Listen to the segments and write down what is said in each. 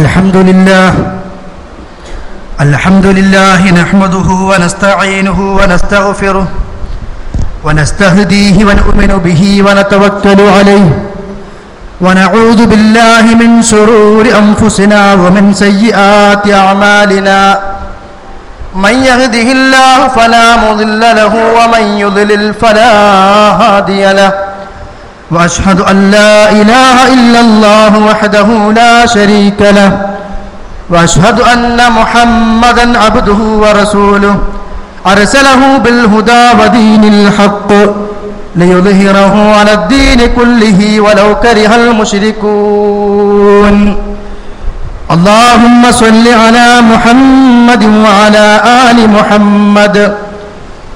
الحمد لله. الحمد لله نحمده ونستعينه ونستغفره ونستهديه ونؤمن به ونتوكل عليه. ونعوذ بالله من شرور أنفسنا ومن سيئات أعمالنا. من يهده الله فلا مضل له ومن يضلل فلا هادي له. وأشهد أن لا إله إلا الله وحده لا شريك له وأشهد أن محمدا عبده ورسوله. أرسله بالهدى ودين الحق ليظهره على الدين كله ولو كره المشركون. اللهم صل على محمد وعلى آل محمد.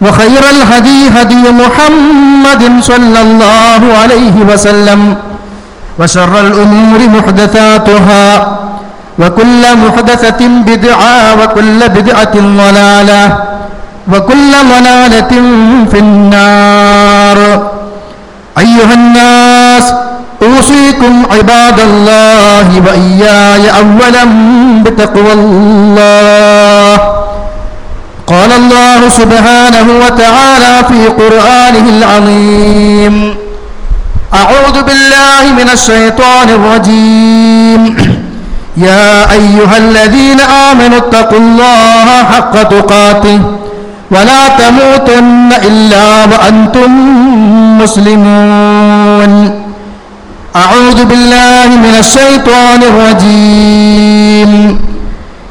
وخير الهدي هدي محمد صلى الله عليه وسلم. وشر الأمور محدثاتها وكل محدثة بدعة وكل بدعة ضلالة وكل ضلالة في النار. أيها الناس أوصيكم عباد الله وإياي أولا بتقوى الله. قال الله سبحانه وتعالى في قرآنه العظيم. أعوذ بالله من الشيطان الرجيم. يا أيها الذين آمنوا اتقوا الله حق تقاته ولا تموتن إلا وأنتم مسلمون. أعوذ بالله من الشيطان الرجيم.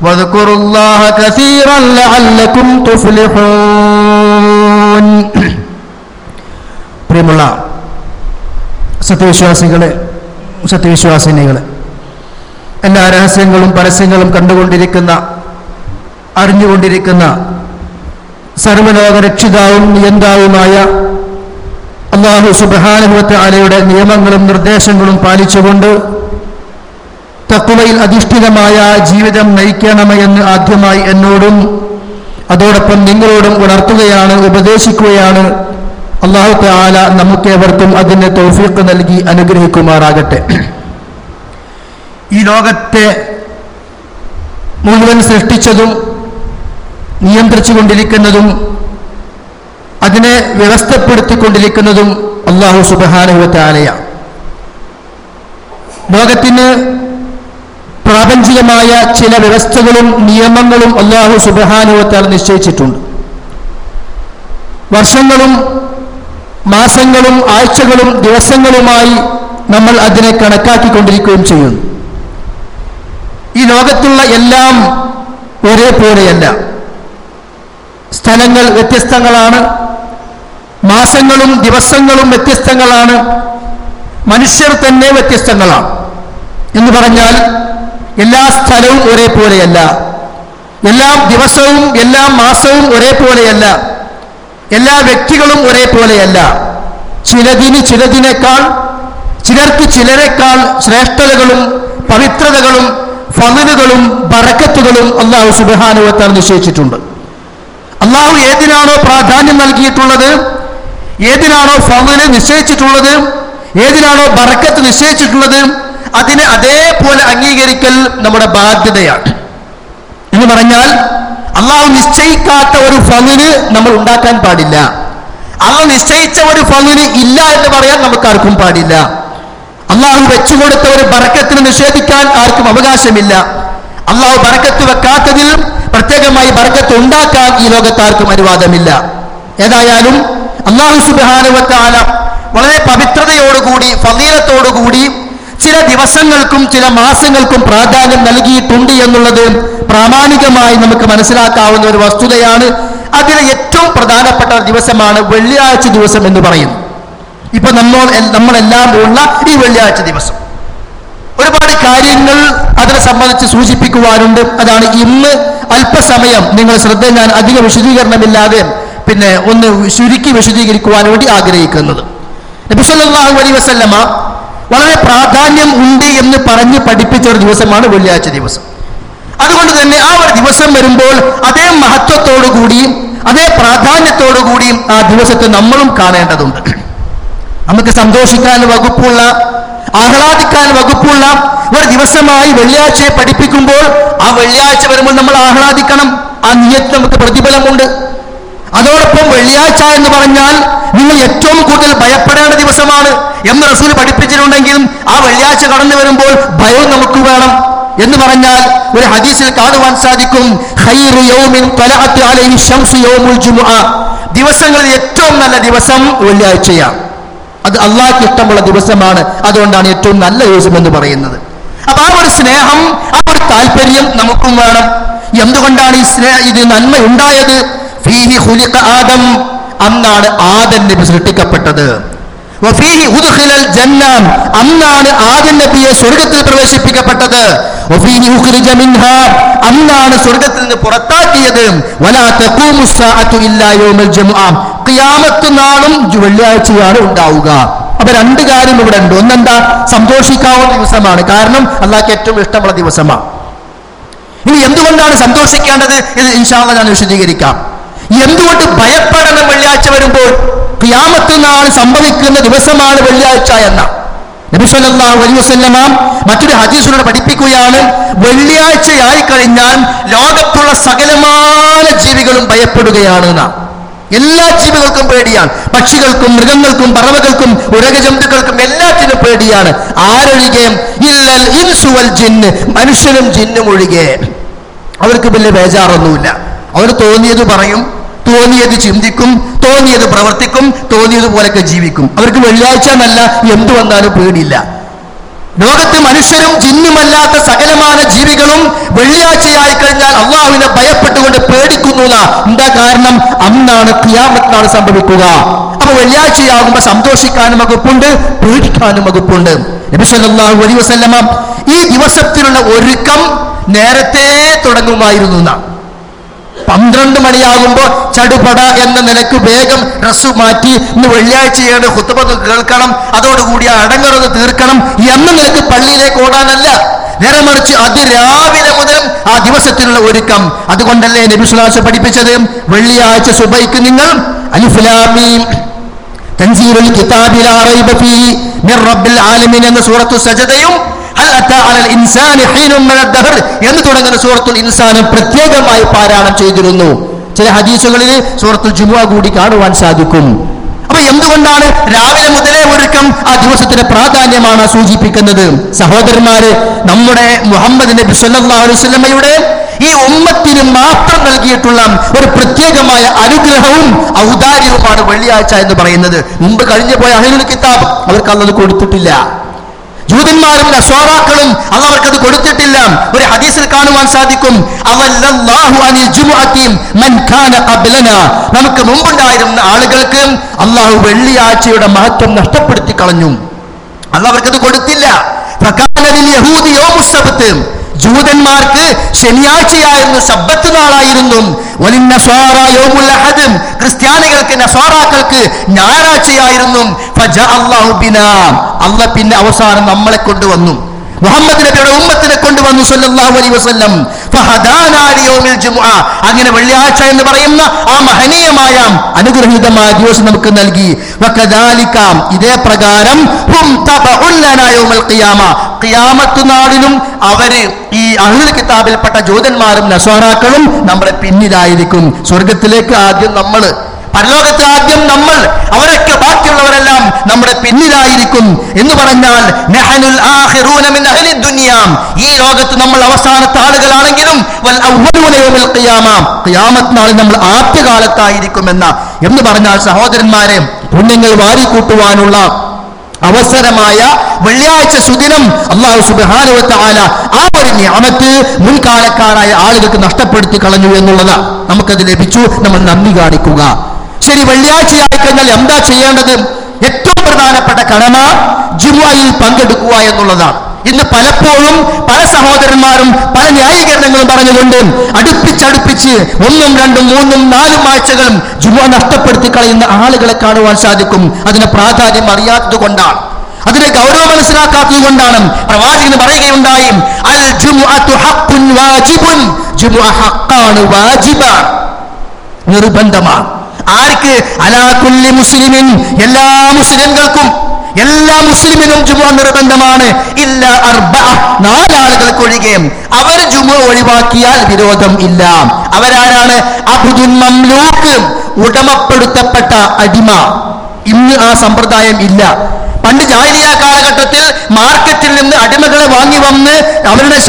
واذكروا الله كثيرا لعلكم تفلحون പ്രിയമുള്ള സത്യവിശ്വാസികളെ സത്യവിശ്വാസിനികളെ എല്ലാ രഹസ്യങ്ങളും പരസ്യങ്ങളും കണ്ടുകൊണ്ടിരിക്കുന്ന അറിഞ്ഞുകൊണ്ടിരിക്കുന്ന സർവലോക രക്ഷിതാവും നിയന്താവുമായ അള്ളാഹു സുബാനുഭവത്തെ ആലയുടെ നിയമങ്ങളും നിർദ്ദേശങ്ങളും പാലിച്ചുകൊണ്ട് തക്കുവയിൽ അധിഷ്ഠിതമായ ജീവിതം നയിക്കണമെന്ന് ആദ്യമായി എന്നോടും അതോടൊപ്പം നിങ്ങളോടും ഉണർത്തുകയാണ് ഉപദേശിക്കുകയാണ്. അള്ളാഹു താല നമുക്കേവർക്കും അതിന് തോഫീക്ക് നൽകി അനുഗ്രഹിക്കുമാറാകട്ടെ. ഈ ലോകത്തെ മുഴുവൻ സൃഷ്ടിച്ചതും നിയന്ത്രിച്ചു കൊണ്ടിരിക്കുന്നതും അതിനെ വ്യവസ്ഥപ്പെടുത്തിക്കൊണ്ടിരിക്കുന്നതും അള്ളാഹു സുബാനുഭവത്താലയാണ് ലോകത്തിന് പ്രാപഞ്ചികമായ ചില വ്യവസ്ഥകളും നിയമങ്ങളും അള്ളാഹു സുബഹാനുവത്താൽ നിശ്ചയിച്ചിട്ടുണ്ട്. വർഷങ്ങളും മാസങ്ങളും ആഴ്ചകളും ദിവസങ്ങളുമായി നമ്മൾ അതിനെ കണക്കാക്കിക്കൊണ്ടിരിക്കുകയും ചെയ്യുന്നു. ഈ ലോകത്തുള്ള എല്ലാം ഒരേപോലെയല്ല. സ്ഥലങ്ങൾ വ്യത്യസ്തങ്ങളാണ്. മാസങ്ങളും ദിവസങ്ങളും വ്യത്യസ്തങ്ങളാണ്. മനുഷ്യർ തന്നെ വ്യത്യസ്തങ്ങളാണ്. എന്ന് പറഞ്ഞാൽ എല്ലാ സ്ഥലവും ഒരേപോലെയല്ല. എല്ലാ ദിവസവും എല്ലാ മാസവും ഒരേപോലെയല്ല. എല്ലാ വ്യക്തികളും ഒരേപോലെയല്ല. ചിലതിന് ചിലതിനേക്കാൾ ചിലർക്ക് ചിലരെക്കാൾ ശ്രേഷ്ഠതകളും പവിത്രതകളും ഫലനുകളും ബറക്കത്തുകളും അള്ളാഹു സുബാനുവത്താൽ നിശ്ചയിച്ചിട്ടുണ്ട്. അള്ളാഹു ഏതിനാണോ പ്രാധാന്യം നൽകിയിട്ടുള്ളത് ഏതിനാണോ ഫമന് നിശ്ചയിച്ചിട്ടുള്ളത് ഏതിനാണോ ബറക്കത്ത് നിശ്ചയിച്ചിട്ടുള്ളത് അതിനെ അതേപോലെ അംഗീകരിക്കൽ നമ്മുടെ ബാധ്യതയാണ്. എന്ന് പറഞ്ഞാൽ അള്ളാഹു നിശ്ചയിക്കാത്ത ഒരു ഫലിന് നമ്മൾ ഉണ്ടാക്കാൻ പാടില്ല. അള്ളാഹു നിശ്ചയിച്ച ഒരു ഫലിന് ഇല്ല എന്ന് പറയാൻ നമുക്ക് ആർക്കും പാടില്ല. അള്ളാഹു വെച്ചുകൊടുത്ത ഒരു ബറക്കത്തിന് നിഷേധിക്കാൻ ആർക്കും അവകാശമില്ല. അള്ളാഹു ബറക്കത്ത് വെക്കാത്തതിൽ പ്രത്യേകമായി ബറക്കത്ത് ഉണ്ടാക്കാൻ ഈ ലോകത്താർക്കും അനുവാദമില്ല. ഏതായാലും അള്ളാഹു സുബാനുവത്താല വളരെ പവിത്രതയോടുകൂടി ഫലീലത്തോടുകൂടി ചില ദിവസങ്ങൾക്കും ചില മാസങ്ങൾക്കും പ്രാധാന്യം നൽകിയിട്ടുണ്ട് എന്നുള്ളത് പ്രാമാണികമായി നമുക്ക് മനസ്സിലാക്കാവുന്ന ഒരു വസ്തുതയാണ്. അതിൽ ഏറ്റവും പ്രധാനപ്പെട്ട ദിവസമാണ് വെള്ളിയാഴ്ച ദിവസം എന്ന് പറയുന്നു ഇപ്പൊ നമ്മൾ നമ്മളെല്ലാം ഉള്ള ഈ വെള്ളിയാഴ്ച ദിവസം. ഒരുപാട് കാര്യങ്ങൾ അതിനെ സംബന്ധിച്ച് സൂചിപ്പിക്കുവാനുണ്ട്. അതാണ് ഇന്ന് അല്പസമയം നിങ്ങൾ ശ്രദ്ധ ഞാൻ അധിക വിശദീകരണമില്ലാതെ പിന്നെ ഒന്ന് ചുരുക്കി വിശദീകരിക്കുവാൻ വേണ്ടി ആഗ്രഹിക്കുന്നത്. നബിസല്ലാഹു അലൈ വസല്ലമ വളരെ പ്രാധാന്യം ഉണ്ട് എന്ന് പറഞ്ഞ് പഠിപ്പിച്ച ഒരു ദിവസമാണ് വെള്ളിയാഴ്ച ദിവസം. അതുകൊണ്ട് തന്നെ ആ ഒരു ദിവസം വരുമ്പോൾ അതേ മഹത്വത്തോടു കൂടിയും അതേ പ്രാധാന്യത്തോടു കൂടിയും ആ ദിവസത്തെ നമ്മളും കാണേണ്ടതുണ്ട്. നമുക്ക് സന്തോഷിക്കാൻ വകുപ്പുള്ള ആഹ്ലാദിക്കാൻ വകുപ്പുള്ള ഒരു ദിവസമായി വെള്ളിയാഴ്ചയെ പഠിപ്പിക്കുമ്പോൾ ആ വെള്ളിയാഴ്ച വരുമ്പോൾ നമ്മൾ ആഹ്ലാദിക്കണം. ആ നിയത്ത് നമുക്ക് പ്രതിഫലമുണ്ട്. അതോടൊപ്പം വെള്ളിയാഴ്ച എന്ന് പറഞ്ഞാൽ നിങ്ങൾ ഏറ്റവും കൂടുതൽ ഭയപ്പെടേണ്ട ദിവസമാണ് എന്ന് റസൂൽ പഠിപ്പിച്ചിട്ടുണ്ടെങ്കിലും ആ വെള്ളിയാഴ്ച കടന്നു വരുമ്പോൾ ഭയവും നമുക്ക് വേണം എന്ന് പറഞ്ഞാൽ ഒരു ഹദീസിൽ കാണുവാൻ സാധിക്കും. ദിവസങ്ങളിൽ ഏറ്റവും നല്ല ദിവസം വെള്ളിയാഴ്ചയാണ്. അത് അള്ളാഹ്ക്ക് ഇഷ്ടമുള്ള ദിവസമാണ്. അതുകൊണ്ടാണ് ഏറ്റവും നല്ല ദിവസം എന്ന് പറയുന്നത്. അപ്പൊ ആ ഒരു സ്നേഹം ആ ഒരു താല്പര്യം നമുക്കും വേണം. എന്തുകൊണ്ടാണ് ഈ സ്നേഹ ഇത് നന്മ ഉണ്ടായത് ആദം അന്നാണ് ആദൻ നബി സൃഷ്ടിക്കപ്പെട്ടത്. അന്നാണ് ആദം നബിയെ സ്വർഗത്തിൽ പ്രവേശിപ്പിക്കപ്പെട്ടത്. അന്നാണ് സ്വർഗത്തിൽ നിന്ന് പുറത്താക്കിയത്. നാളും വെള്ളിയാഴ്ചയാണ് ഉണ്ടാവുക. അപ്പൊ രണ്ട് കാര്യം ഇവിടെ ഉണ്ട്. ഒന്നെന്താ? സന്തോഷിക്കാവുന്ന ദിവസമാണ്. കാരണം അള്ളാഹ്ക്ക് ഏറ്റവും ഇഷ്ടമുള്ള ദിവസമാണ്. ഇനി എന്തുകൊണ്ടാണ് സന്തോഷിക്കേണ്ടത് ഇത് ഇൻഷാല്ല ഞാൻ വിശദീകരിക്കാം. എന്തുകൊണ്ട് ഭയപ്പെടണം വെള്ളിയാഴ്ച വരുമ്പോൾ? ക്യാമത്ത് നാൾ സംഭവിക്കുന്ന ദിവസമാണ് വെള്ളിയാഴ്ച എന്ന. മറ്റൊരു ഹദീസിനോട് പഠിപ്പിക്കുകയാണ് വെള്ളിയാഴ്ചയായി കഴിഞ്ഞാൽ ലോകത്തുള്ള സകലമായ ജീവികളും ഭയപ്പെടുകയാണ് എല്ലാ ജീവികൾക്കും പേടിയാണ്. പക്ഷികൾക്കും മൃഗങ്ങൾക്കും പറവകൾക്കും ഉരകജന്തുക്കൾക്കും എല്ലാത്തിനും പേടിയാണ്. ആരൊഴികെ? മനുഷ്യനും ജിന്നും ഒഴികെ. അവർക്ക് വലിയ ബേജാറൊന്നുമില്ല. അവർ തോന്നിയത് പറയും തോന്നിയത് ചിന്തിക്കും തോന്നിയത് പ്രവർത്തിക്കും തോന്നിയത് പോലൊക്കെ ജീവിക്കും. അവർക്ക് വെള്ളിയാഴ്ച എന്നല്ല എന്തു വന്നാലും പേടിയില്ല. ലോകത്ത് മനുഷ്യരും ജിന്നുമല്ലാത്ത സകലമായ ജീവികളും വെള്ളിയാഴ്ചയായി കഴിഞ്ഞാൽ അള്ളാഹുവിനെ ഭയപ്പെട്ടുകൊണ്ട് പേടിക്കുന്നു. എന്താ കാരണം? അന്നാണ് ക്രിയാമത്താണ് സംഭവിക്കുക. അപ്പൊ വെള്ളിയാഴ്ചയാകുമ്പോ സന്തോഷിക്കാനും വകുപ്പുണ്ട് പേടിക്കാനും വകുപ്പുണ്ട്. ഈ ദിവസത്തിലുള്ള ഒരുക്കം നേരത്തെ തുടങ്ങുമായിരുന്നു എന്നാ. പന്ത്രണ്ട് മണിയാകുമ്പോൾ ചടുപട എന്ന നിലയ്ക്ക് വേഗം ഡ്രസ്സ് മാറ്റി ഇന്ന് വെള്ളിയാഴ്ചയാണ് കുത്തുബത്ത് കേൾക്കണം. അതോടുകൂടി അടങ്ങുന്നത് തീർക്കണം. എന്ന നിലയ്ക്ക് പള്ളിയിലേക്ക് ഓടാനല്ല. നേരെ മറിച്ച് അത് രാവിലെ മുതൽ ആ ദിവസത്തിനുള്ള ഒരുക്കം. അതുകൊണ്ടല്ലേ നബിസുലാസ് പഠിപ്പിച്ചത്? വെള്ളിയാഴ്ച സുബൈക്ക് നിങ്ങൾ അലിഫുലാമീം തൻസീലുൽ കിതാബിൽ എന്ന സൂറത്തു സജദയും എന്ന് തുടങ്ങുന്ന സൂറത്തുൽ ഇൻസാന് പ്രത്യേകമായി പാരായണം ചെയ്തിരുന്നു. ചില ഹദീസുകളിൽ സൂറത്തുൽ ജുമുഅ കൂടി കാണുവാൻ സാധിക്കും. അപ്പൊ എന്തുകൊണ്ടാണ് രാവിലെ മുതലേ ഒരുക്കം ആ ദിവസത്തിന്റെ പ്രാധാന്യമാണ് സൂചിപ്പിക്കുന്നത്? സഹോദരന്മാര് നമ്മുടെ മുഹമ്മദ് നബി വസല്ലമയുടെ ഈ ഉമ്മത്തിന് മാത്രം നൽകിയിട്ടുള്ള ഒരു പ്രത്യേകമായ അനുഗ്രഹവും ഔദാര്യവുമാണ് വെള്ളിയാഴ്ച എന്ന് പറയുന്നത്. മുമ്പ് കഴിഞ്ഞു പോയ അഹിലുൽ കിതാബ് അവർക്ക് അന്നത് കൊടുത്തിട്ടില്ല. ജൂതന്മാരും നസ്വാറാക്കളും അത് അവർക്കത് കൊടുത്തിട്ടില്ല. ഒരു ഹദീസിൽ കാണുവാൻ സാധിക്കും. നമുക്ക് മുമ്പുണ്ടായിരുന്ന ആളുകൾക്ക് അള്ളാഹു വെള്ളിയാഴ്ചയുടെ മഹത്വം നഷ്ടപ്പെടുത്തി കളഞ്ഞു അല്ല അവർക്കത് കൊടുത്തില്ല. ജൂതന്മാർക്ക് ശനിയാഴ്ചയായിരുന്നു സബ്ബത്ത് നാളായിരുന്നു. ക്രിസ്ത്യാനികൾക്ക് നസോറാക്കൾക്ക് ഞായറാഴ്ചയായിരുന്നു. അല്ല പിന്നെ അവസാനം നമ്മളെ കൊണ്ടുവന്നു. മുഹമ്മദ് നബിയുടെ ഉമ്മത്തിനെ കൊണ്ടുവന്നു സല്ലല്ലാഹു അലൈഹി വസല്ലം. അങ്ങനെ വെള്ളിയാഴ്ച എന്ന് പറയുന്ന ആ മഹനീയമായ അനുഗ്രഹീതമായ ദിവസം നമുക്ക് നൽകി. വക്കദാലിക്കാം ഇതേ പ്രകാരം ഖിയാമത്ത് അവർ ഈ അഹ്ലുൽ കിതാബിൽപ്പെട്ട ജൂതന്മാരും നസോറാക്കളും നമ്മുടെ പിന്നിലായിരിക്കും. സ്വർഗത്തിലേക്ക് ആദ്യം നമ്മൾ പരലോകത്ത് ആദ്യം നമ്മൾ അവരൊക്കെ ബാക്കിയുള്ളവരെല്ലാം നമ്മുടെ പിന്നിലായിരിക്കും എന്ന് പറഞ്ഞാൽ ഈ ലോകത്ത് നമ്മൾ അവസാനത്തെ ആളുകളാണെങ്കിലും നാളിൽ നമ്മൾ ആദ്യകാലത്തായിരിക്കുമെന്ന എന്ന് പറഞ്ഞാൽ സഹോദരന്മാരെ പുണ്യങ്ങൾ വാരിക്കൂട്ടുവാനുള്ള അവസരമായ വെള്ളിയാഴ്ച സുദിനം അള്ളാഹു സുബാനുവത്ത ആല ആ ഒരു ഞാമത്ത് മുൻകാലക്കാരായ ആളുകൾക്ക് നഷ്ടപ്പെടുത്തി കളഞ്ഞു എന്നുള്ളത്. നമുക്കത് ലഭിച്ചു നമ്മൾ നന്ദി കാണിക്കുക. ശരി വെള്ളിയാഴ്ചയായി കഴിഞ്ഞാൽ എന്താ ചെയ്യേണ്ടത്? ഏറ്റവും പ്രധാനപ്പെട്ട കടമ ജുമായിൽ പങ്കെടുക്കുക എന്നുള്ളതാണ്. ഇന്ന് പലപ്പോഴും പല സഹോദരന്മാരും പല ന്യായീകരണങ്ങളും പറഞ്ഞുകൊണ്ട് അടുപ്പിച്ചടുപ്പിച്ച് ഒന്നും രണ്ടും മൂന്നും നാലും ആഴ്ചകളും ജുമ നഷ്ടപ്പെടുത്തി കളയുന്ന ആളുകളെ കാണുവാൻ സാധിക്കും. അതിന് പ്രാധാന്യം അറിയാത്തത് കൊണ്ടാണ്. അതിനെ ഗൗരവം മനസ്സിലാക്കാത്തത് കൊണ്ടാണ് പ്രവാചകൻ പറയുകയുണ്ടായി അൽ വാജിബുൻ. നിർബന്ധമാണ്. ആർക്ക്? അലാ കുല്ലി മുസ്ലിമിൻ. എല്ലാ മുസ്ലിംകൾക്കും എല്ലാ മുസ്ലിമിനും ജുമ നിർബന്ധമാണ്. ഇല്ല അർബ നാലാളുകൾക്ക് ഒഴികെ അവർ ജുമ ഒഴിവാക്കിയാൽ വിരോധം ഇല്ല. അവരാരാണ്? അബ്ദുൽ മംലൂക്ക് ഉടമപ്പെടുത്തപ്പെട്ട അടിമ. ഇന്ന് ആ സമ്പ്രദായം ഇല്ല. പണ്ട് ജാഹിലിയ കാലഘട്ടത്തിൽ മാർക്കറ്റിൽ നിന്ന് അടിമകളെ വാങ്ങി വന്ന് അവരുടെ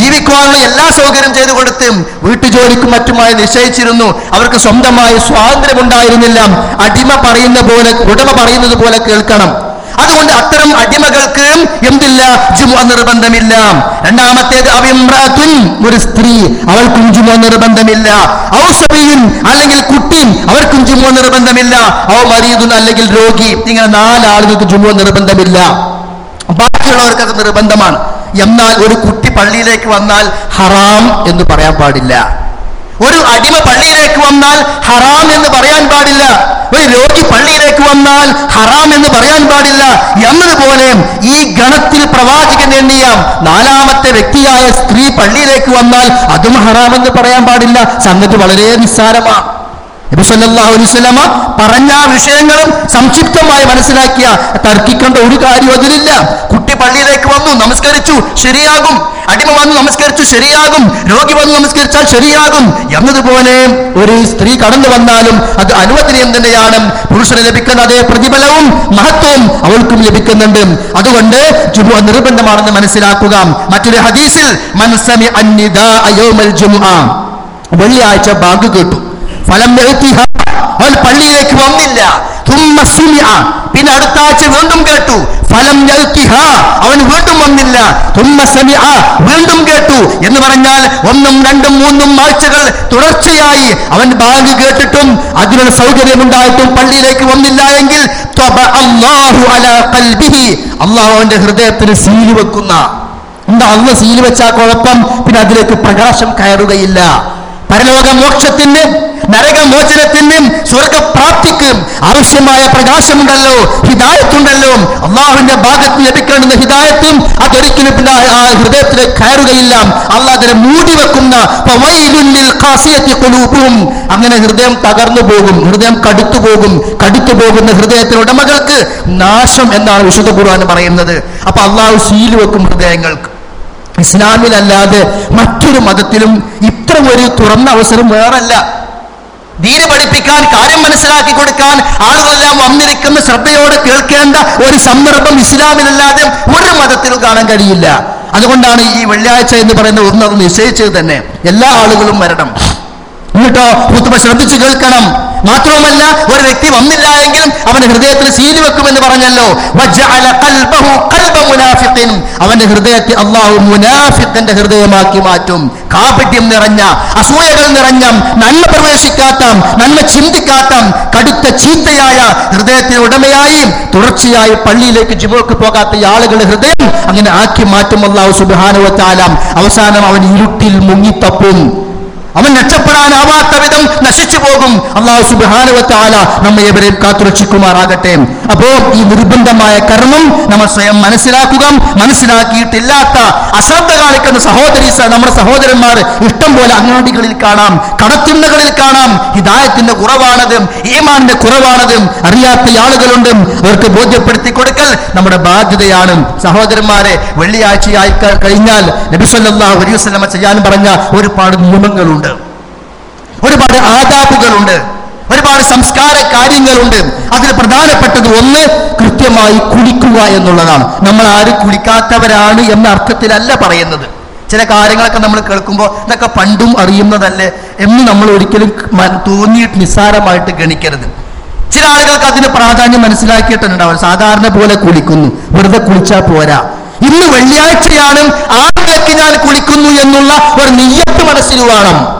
ജീവിക്കുവാനുള്ള എല്ലാ സൗകര്യം ചെയ്തു കൊടുത്ത് വീട്ടുജോലിക്കും മറ്റുമായി നിശ്ചയിച്ചിരുന്നു. അവർക്ക് സ്വന്തമായി സ്വാതന്ത്ര്യം ഉണ്ടായിരുന്നില്ല അടിമ പറയുന്ന പോലെ ഉടമ പറയുന്നത് പോലെ കേൾക്കണം. അതുകൊണ്ട് അത്തരം അടിമകൾക്ക് എന്തില്ല? ജുമ നിർബന്ധമില്ല. രണ്ടാമത്തേത് അവിമ്രാത്തുൻ ഒരു സ്ത്രീ. അവൾക്കും ജുമ നിർബന്ധമില്ല. ഔസബിയും അല്ലെങ്കിൽ കുട്ടിയും അവർക്കും ജുമ നിർബന്ധമില്ല. ഔ മരീദുൻ അല്ലെങ്കിൽ രോഗി. ഇങ്ങനെ നാലാളുകൾക്ക് ജുമ നിർബന്ധമില്ല. ബാക്കിയുള്ളവർക്ക് അത് നിർബന്ധമാണ്. എന്നാൽ ഒരു കുട്ടി പള്ളിയിലേക്ക് വന്നാൽ ഹറാം എന്ന് പറയാൻ പാടില്ല. ഒരു അടിമ പള്ളിയിലേക്ക് വന്നാൽ ഹറാം എന്ന് പറയാൻ പാടില്ല. ഒരു രോഗി പള്ളിയിലേക്ക് വന്നാൽ ഹറാം എന്ന് പറയാൻ പാടില്ല. എന്നതുപോലെ ഈ ഗണത്തിൽ പ്രവാചകൻ എണ്ണിയ നാലാമത്തെ വ്യക്തിയായ സ്ത്രീ പള്ളിയിലേക്ക് വന്നാൽ അതും ഹറാം എന്ന് പറയാൻ പാടില്ല. സംഗതി വളരെ നിസ്സാരമാണ് നബി സല്ലല്ലാഹു അലൈഹി വസല്ലമ പറഞ്ഞ വിഷയങ്ങളും സംക്ഷിപ്തമായി മനസ്സിലാക്കിയ തർക്കിക്കേണ്ട ഒരു കാര്യം അതിലില്ല. കുട്ടി പള്ളിയിലേക്ക് വന്നു നമസ്കരിച്ചു ശരിയാകും. അടിമ വന്ന് നമസ്കരിച്ചു ശരിയാകും രോഗി വന്ന് നമസ്കരിച്ചാൽ ശരിയാകും. എന്നതുപോലെ ഒരു സ്ത്രീ കടന്നു വന്നാലും അത് അനുവദനീയം തന്നെയാണ്. പുരുഷന് ലഭിക്കുന്ന അതേ പ്രതിഫലവും മഹത്വവും അവൾക്കും ലഭിക്കുന്നുണ്ട്. അതുകൊണ്ട് ജുമുഅ നിർബന്ധമാണെന്ന് മനസ്സിലാക്കുക. മറ്റൊരു ഹദീസിൽ മനസ്സമി വെള്ളിയാഴ്ച ബാങ്ക് കേട്ടു. ഫലം അവൾ പള്ളിയിലേക്ക് വന്നില്ല. പിന്നെ അടുത്ത ആഴ്ച വീണ്ടും കേട്ടു. ഫലം. അവൻ വീണ്ടും വന്നില്ല. വീണ്ടും കേട്ടു. എന്ന് പറഞ്ഞാൽ ഒന്നും രണ്ടും മൂന്നും ആഴ്ചകൾ തുടർച്ചയായി അവൻ ബാങ്ക് കേട്ടിട്ടും അതിനുള്ള സൗകര്യമുണ്ടായിട്ടും പള്ളിയിലേക്ക് വന്നില്ല എങ്കിൽ. അള്ളാഹു അവന്റെ ഹൃദയത്തിന് സീൽ വെക്കുന്ന. എന്താ അള്ള സീൽ വെച്ചാൽ കുഴപ്പം? പിന്നെ അതിലേക്ക് പ്രകാശം കയറുകയില്ല. പരലോക മോക്ഷത്തിന് നരകമോചനത്തിനും സ്വർഗപ്രാപ്തിക്ക് ആവശ്യമായ പ്രകാശമുണ്ടല്ലോ ഹിദായത്തുണ്ടല്ലോ. അള്ളാഹുവിന്റെ ഭാഗത്ത് ലഭിക്കേണ്ടുന്ന ഹിദായത്തും അതൊരിക്കലും ആ- ഹൃദയത്തിൽ കയറുകയില്ല. അള്ളാഹ് മൂടി വെക്കുന്ന. അങ്ങനെ ഹൃദയം തകർന്നു പോകും ഹൃദയം കടുത്തു പോകും. കടുത്തു പോകുന്ന ഹൃദയത്തിന് ഉടമകൾക്ക് നാശം എന്നാണ് വിശുദ്ധ ഖുർആൻ പറയുന്നത്. അപ്പൊ അള്ളാഹു സീൽ വെക്കും ഹൃദയങ്ങൾക്ക്. ഇസ്ലാമിലല്ലാതെ മറ്റൊരു മതത്തിലും ഇത്ര ഒരു തുറന്ന അവസരം വേറല്ല. ദീന് പഠിപ്പിക്കാൻ കാര്യം മനസ്സിലാക്കി കൊടുക്കാൻ ആളുകളെല്ലാം വന്നിരിക്കുന്ന ശ്രദ്ധയോടെ കേൾക്കേണ്ട ഒരു സന്ദർഭം ഇസ്ലാമിലല്ലാതെ ഒരു മതത്തിലും കാണാൻ കഴിയില്ല. അതുകൊണ്ടാണ് ഈ വെള്ളിയാഴ്ച എന്ന് പറയുന്ന ഒന്ന് അത് നിശ്ചയിച്ചത് തന്നെ. എല്ലാ ആളുകളും വരണം. എന്നിട്ടോ കുത്തുബ ശ്രദ്ധിച്ചു കേൾക്കണം. മാത്രവുമല്ല ഒരു വ്യക്തി വന്നില്ല എങ്കിലും അവന്റെ ഹൃദയത്തിൽ സീൽ വെക്കുമെന്ന് പറഞ്ഞല്ലോ. അവന്റെ ഹൃദയത്തെ അള്ളാഹു മുനാഫിഖിന്റെ ഹൃദയമാക്കി മാറ്റും. കാപട്യം നിറഞ്ഞ അസൂയകൾ നിറഞ്ഞ നന്മ പ്രവേശിക്കാത്ത നന്മ ചിന്തിക്കാത്ത കടുത്ത ചീത്തയായ ഹൃദയത്തിന് ഉടമയായി തുടർച്ചയായി പള്ളിയിലേക്ക് ജുമോക്ക് പോകാത്ത ആളുകളുടെ ഹൃദയം അങ്ങനെ ആക്കി മാറ്റും അള്ളാഹു സുബാനുവത്താലാം അവസാനം അവൻ ഇരുട്ടിൽ മുങ്ങിത്തപ്പും. അവൻ രക്ഷപ്പെടാനാവാത്ത വിധം നശിച്ചു പോകും. അള്ളാഹു സുബാനുവത്താല നമ്മെ എവരെയും കാത്തുരക്ഷിക്കുമാറാകട്ടെ. അപ്പോ ഈ നിർബന്ധമായ കർമ്മം നമ്മൾ സ്വയം മനസ്സിലാക്കുക. മനസ്സിലാക്കിയിട്ടില്ലാത്ത അശ്രദ്ധ കാണിക്കുന്ന സഹോദരി നമ്മുടെ സഹോദരന്മാർ ഇഷ്ടം പോലെ അങ്ങാടികളിൽ കാണാം കടത്തിണ്ണകളിൽ കാണാം. ഹിദായത്തിന്റെ കുറവാണതും ഈമാന്റെ കുറവാണതും അറിയാത്ത ആളുകളുണ്ട്. അവർക്ക് ബോധ്യപ്പെടുത്തി കൊടുക്കൽ നമ്മുടെ ബാധ്യതയാണ്. സഹോദരന്മാരെ വെള്ളിയാഴ്ചയായി കഴിഞ്ഞാൽ അലൈഹി വസല്ലമ ചെയ്യാൻ പറഞ്ഞ ഒരുപാട് നിയമങ്ങളുണ്ട്. ഒരുപാട് ആദാബുകളുണ്ട് ഒരുപാട് സംസ്കാര കാര്യങ്ങളുണ്ട്. അതിൽ പ്രധാനപ്പെട്ടത് ഒന്ന് കൃത്യമായി കുളിക്കുക എന്നുള്ളതാണ്. നമ്മൾ ആരും കുളിക്കാത്തവരാണ് എന്ന അർത്ഥത്തിലല്ല പറയുന്നത്. ചില കാര്യങ്ങളൊക്കെ നമ്മൾ കേൾക്കുമ്പോൾ ഇതൊക്കെ പണ്ടും അറിയുന്നതല്ലേ എന്ന് നമ്മൾ ഒരിക്കലും തോന്നിയിട്ട് നിസ്സാരമായിട്ട് ഗണിക്കരുത്. ചില ആളുകൾക്ക് അതിന് പ്രാധാന്യം മനസ്സിലാക്കിയിട്ടുണ്ടാവും. സാധാരണ പോലെ കുളിക്കുന്നു. വെറുതെ കുളിച്ചാൽ പോരാ. ഇന്ന് വെള്ളിയാഴ്ചയാണ് ആളുകൾക്ക് ഞാൻ കുളിക്കുന്നു എന്നുള്ള ഒരു നിയ്യത്ത് മനസ്സിൽ വേണം.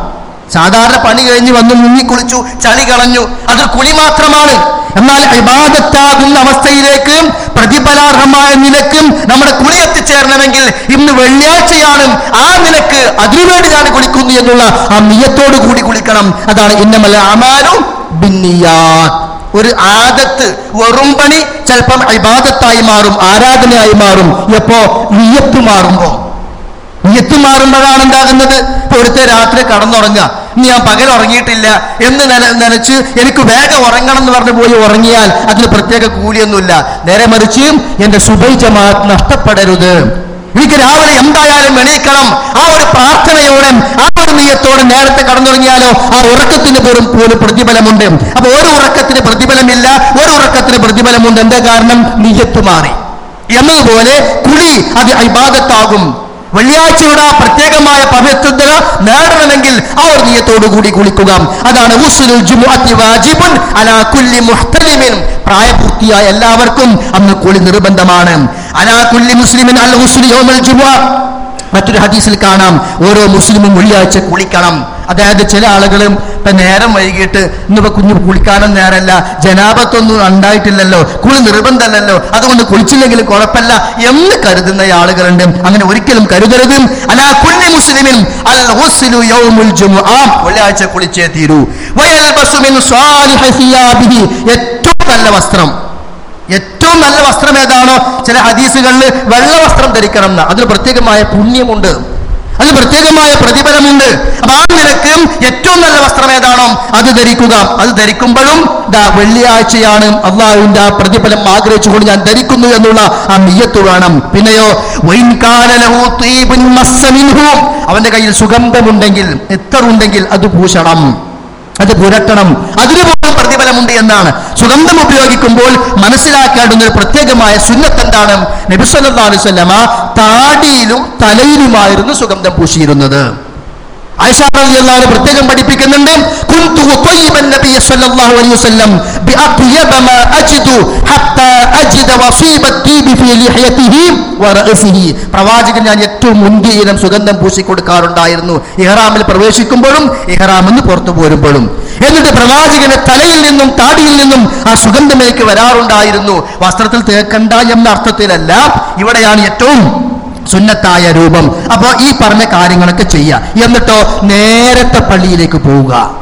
സാധാരണ പണി കഴിഞ്ഞ് വന്ന് മുങ്ങി കുളിച്ചു ചളി കളഞ്ഞു. അത് കുളി മാത്രമാണ്. എന്നാൽ അഭിബാധത്താകുന്ന അവസ്ഥയിലേക്ക് പ്രതിഫലാർഹമായ നിലക്കും നമ്മുടെ കുളി എത്തിച്ചേരണമെങ്കിൽ ഇന്ന് വെള്ളിയാഴ്ചയാണ്. ആ നിലയ്ക്ക് അതിനുവേണ്ടി ഞാൻ കുളിക്കുന്നു എന്നുള്ള ആ നിയത്തോട് കൂടി കുളിക്കണം. അതാണ് ഇന്നമല്ല അമാനും ബിന്നിയാത്ത്. ഒരു ആദത്ത് വെറും പണി ചിലപ്പം ഇബാദത്തായി മാറും ആരാധനയായി മാറും എപ്പോ നിയത്ത് മാറുമ്പോ. നിയത്ത് മാറുമ്പോഴാണ് എന്താകുന്നത്? ഇപ്പൊ രാത്രി കടന്നുറങ്ങുക. ഇനി ഞാൻ പകൽ ഉറങ്ങിയിട്ടില്ല എന്ന് നന നനച്ച് എനിക്ക് വേഗം ഉറങ്ങണം എന്ന് പറഞ്ഞ് പോയി ഉറങ്ങിയാൽ അതിന് പ്രത്യേക കൂലിയൊന്നുമില്ല. നേരെ മറിച്ച് എന്റെ സുഭൈജമാ നഷ്ടപ്പെടരുത്. എനിക്ക് രാവിലെ എന്തായാലും എണീക്കണം. ആ ഒരു പ്രാർത്ഥനയോടെ ആ ഒരു നീയത്തോടെ നേരത്തെ കടന്നുറങ്ങിയാലോ ആ ഉറക്കത്തിന് പോലും പോലും പ്രതിഫലമുണ്ട്. അപ്പൊ ഒരു ഉറക്കത്തിന് പ്രതിഫലമില്ല. ഒരു ഉറക്കത്തിന് പ്രതിഫലമുണ്ട്. എന്താ കാരണം? നീയത്ത് മാറി. എന്നതുപോലെ കുളി അത് ഇബാദത്താകും. വെള്ളിയാഴ്ചയുടെ പ്രത്യേകമായ പവിത്രത നേടണമെങ്കിൽ ആ ഒരു കൂടി കുളിക്കുക. അതാണ് പ്രായപൂർത്തിയായ എല്ലാവർക്കും അന്ന് കുളി നിർബന്ധമാണ്. അലാ കുല്ലി മുസ്ലിമിൻ അൽ ജുമുഅ. മറ്റൊരു ഹദീസിൽ കാണാം. ഓരോ മുസ്ലിമും വെള്ളിയാഴ്ച കുളിക്കണം. അതായത് ചില ആളുകളും ഇപ്പൊ നേരം വൈകിട്ട് ഇന്നിപ്പോ കുഞ്ഞു കുളിക്കാനും നേരമല്ല ജനാപത്തൊന്നും ഉണ്ടായിട്ടില്ലല്ലോ കുളി നിർബന്ധമല്ലല്ലോ അതുകൊണ്ട് കുളിച്ചില്ലെങ്കിൽ കുഴപ്പമില്ല എന്ന് കരുതുന്ന ആളുകളുണ്ട്. അങ്ങനെ ഒരിക്കലും കരുതരുത്. അലാ കുഞ്ഞു ജുമുഅ വെള്ളിയാഴ്ച കുളിച്ചേ തീരൂ. ഏറ്റവും നല്ല വസ്ത്രം. ഏറ്റവും നല്ല വസ്ത്രം ഏതാണോ? ചില ഹദീസുകളിൽ വെള്ള വസ്ത്രം ധരിക്കണം എന്ന്. അതിന് പ്രത്യേകമായ പുണ്യമുണ്ട്. അതിന് പ്രത്യേകമായ പ്രതിഫലമുണ്ട്. അപ്പൊ ആ നിലയ്ക്ക് ഏറ്റവും നല്ല വസ്ത്രം ഏതാണോ അത് ധരിക്കുക. അത് ധരിക്കുമ്പോഴും വെള്ളിയാഴ്ചയാണ് അള്ളാഹുവിന്റെ ആ പ്രതിഫലം ആഗ്രഹിച്ചുകൊണ്ട് ഞാൻ ധരിക്കുന്നു എന്നുള്ള ആ നിയ്യത്ത് വേണം. പിന്നെയോ അവന്റെ കയ്യിൽ സുഗന്ധമുണ്ടെങ്കിൽ എത്ര ഉണ്ടെങ്കിൽ അത് പൂശണം. അത് പുരട്ടണം. അതിന് പ്രതിഫലമുണ്ട് എന്നാണ്. സുഗന്ധം ഉപയോഗിക്കുമ്പോൾ മനസ്സിലാക്കേണ്ടുന്ന ഒരു പ്രത്യേകമായ സുന്നത്ത് എന്താണ്? നബിസ്വല്ലാ അലുസല്ലമ താടിയിലും തലയിലുമായിരുന്നു സുഗന്ധം പൂശിയിരുന്നത്. ആയിഷ റളിയല്ലാഹു പ്രത്യേകം പഠിപ്പിക്കുന്നുണ്ട്. പ്രവാചകൻ ഞാൻ ഏറ്റവും മുന്തിയ ഇനം സുഗന്ധം പൂശി കൊടുക്കാറുണ്ടായിരുന്നു ഇഹ്റാമിൽ പ്രവേശിക്കുമ്പോഴും ഇഹ്റാമിൽ നിന്ന് പുറത്തു പോരുമ്പോഴും. എന്നിട്ട് പ്രവാചകന്റെ തലയിൽ നിന്നും താടിയിൽ നിന്നും ആ സുഗന്ധമേക്ക് വരാറുണ്ടായിരുന്നു. വസ്ത്രത്തിൽ തേക്കണ്ട എന്ന അർത്ഥത്തിലല്ല ഇവിടെയാണ് ഏറ്റവും സുന്നത്തായ രൂപം. അപ്പോൾ ഈ പറഞ്ഞ കാര്യങ്ങളൊക്കെ ചെയ്യുക എന്നിട്ടോ നേരത്തെ പള്ളിയിലേക്ക് പോവുക.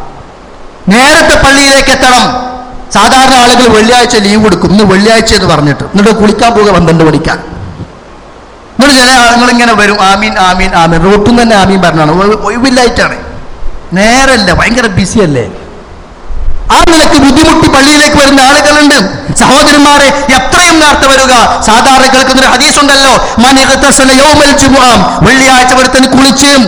നേരത്തെ പള്ളിയിലേക്ക് എത്തണം. സാധാരണ ആളുകൾ വെള്ളിയാഴ്ച ലീവ് കൊടുക്കും. ഇന്ന് വെള്ളിയാഴ്ച എന്ന് പറഞ്ഞിട്ട്. എന്നിട്ട് കുളിക്കാൻ പോവുക പന്ത്രണ്ട് മണിക്കാൻ എന്നിട്ട് ചില ആളുകൾ ഇങ്ങനെ വരും. ആമീൻ ആമീൻ ആമീൻ. റോട്ടും തന്നെ ആമീൻ പറഞ്ഞാണ്. ഒഴി- ഒഴിവില്ലായിട്ടാണ്. നേരല്ല. ഭയങ്കര ബിസി അല്ലേ? ആ നിലയ്ക്ക് ബുദ്ധിമുട്ടി പള്ളിയിലേക്ക് വരുന്ന ആളുകളുണ്ട്. സഹോദരന്മാരെ എത്രയും നേരത്തെ വരിക. സാധാരണ കേൾക്കുന്ന ഒരു ഹദീസ് ഉണ്ടല്ലോ വെള്ളിയാഴ്ച ഒരുത്തൻ കുളിച്ചും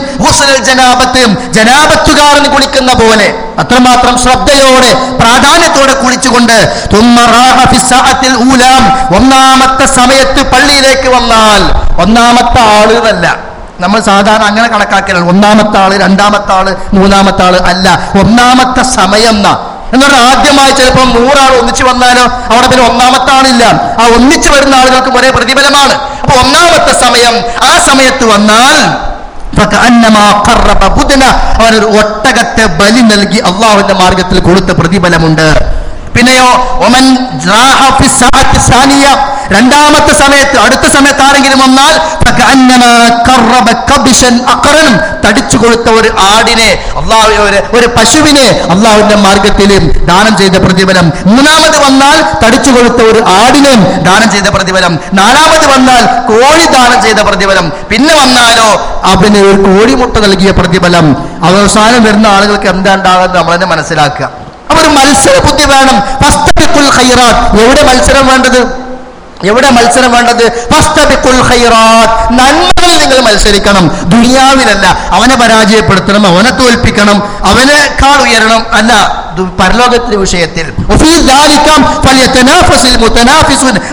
ജനാപത്തും ജനാബത്തുകാരൻ കുളിക്കുന്ന പോലെ. അത്രമാത്രം ശ്രദ്ധയോടെ പ്രാധാന്യത്തോടെ കുളിച്ചുകൊണ്ട് ഒന്നാമത്തെ സമയത്ത് പള്ളിയിലേക്ക് വന്നാൽ ഒന്നാമത്തെ ആളുകളല്ല നമ്മൾ സാധാരണ അങ്ങനെ കണക്കാക്കലാണ്. ഒന്നാമത്തെ ആൾ രണ്ടാമത്തെ ആൾ മൂന്നാമത്തെ ആൾ അല്ല. ഒന്നാമത്തെ സമയം എന്നാ? എന്ന് പറഞ്ഞാൽ ആദ്യമായി ചിലപ്പോൾ നൂറാൾ ഒന്നിച്ചു വന്നാലോ അവിടെ പിന്നെ ഒന്നാമത്തെ ആളില്ല. ആ ഒന്നിച്ചു വരുന്ന ആളുകൾക്ക് ഒരേ പ്രതിഫലമാണ്. അപ്പൊ ഒന്നാമത്തെ സമയം ആ സമയത്ത് വന്നാൽ അവനൊരു ഒട്ടകത്തെ ബലി നൽകി അള്ളാഹുവിന്റെ മാർഗത്തിൽ കൊടുത്ത പ്രതിഫലമുണ്ട്. പിന്നെയോ ഒമൻ രണ്ടാമത്തെ സമയത്ത് അടുത്ത സമയത്ത് ആരെങ്കിലും വന്നാൽ തടിച്ചു കൊടുത്ത ഒരു ആടിനെ അള്ളാഹു ഒരു പശുവിനെ അള്ളാഹുവിന്റെ മാർഗത്തിൽ ദാനം ചെയ്ത പ്രതിഫലം. മൂന്നാമത് വന്നാൽ തടിച്ചു കൊടുത്ത ഒരു ആടിനെ ദാനം ചെയ്ത പ്രതിഫലം. നാലാമത് വന്നാൽ കോഴി ദാനം ചെയ്ത പ്രതിഫലം. പിന്നെ വന്നാലോ അവന് ഒരു കോഴിമുട്ട നൽകിയ പ്രതിഫലം. അവസാനം വരുന്ന ആളുകൾക്ക് എന്താ ഉണ്ടാകുന്നത് നമ്മൾ തന്നെ മനസ്സിലാക്കുക. ഒരു മത്സര ബുദ്ധി വേണം. ഫസ്തബിക്കുൽ എവിടെ മത്സരം വേണ്ടത്? എവിടെ മത്സരം വേണ്ടത്? ഫസ്തബിക്കുൽ ഹൈറാത്ത് നന്മകളിൽ നിങ്ങൾ മത്സരിക്കണം. ദുനിയാവിലല്ല. അവനെ പരാജയപ്പെടുത്തണം അവനെ തോൽപ്പിക്കണം അവനെ കാൾ ഉയരണം അല്ല. പരലോകത്തിന്റെ വിഷയത്തിൽ.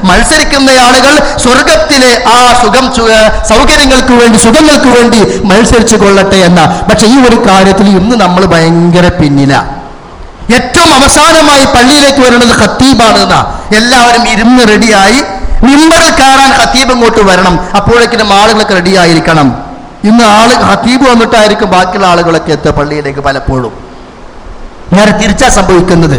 മത്സരിക്കുന്ന ആളുകൾ സ്വർഗത്തിലെ ആ സുഖം സൗകര്യങ്ങൾക്ക് വേണ്ടി സുഖങ്ങൾക്ക് വേണ്ടി മത്സരിച്ചു കൊള്ളട്ടെ എന്ന. പക്ഷെ ഈ ഒരു കാര്യത്തിൽ ഇന്ന് നമ്മൾ ഭയങ്കര പിന്നിലാണ് ഏറ്റവും അവസാനമായി പള്ളിയിലേക്ക് വരുന്നത് ഖത്തീബാണ് എന്നാ എല്ലാവരും ഇരുന്ന് റെഡിയായി മിമ്പറിൽ കയറാൻ ഖത്തീബ് ഇങ്ങോട്ട് വരണം. അപ്പോഴേക്കിനും ആളുകളൊക്കെ റെഡിയായിരിക്കണം ഇന്ന് ആൾ ഖത്തീബ് വന്നിട്ടായിരിക്കും ബാക്കിയുള്ള ആളുകളൊക്കെ എത്തുക പള്ളിയിലേക്ക് പലപ്പോഴും. നേരെ തിരിച്ചാ സംഭവിക്കുന്നത്.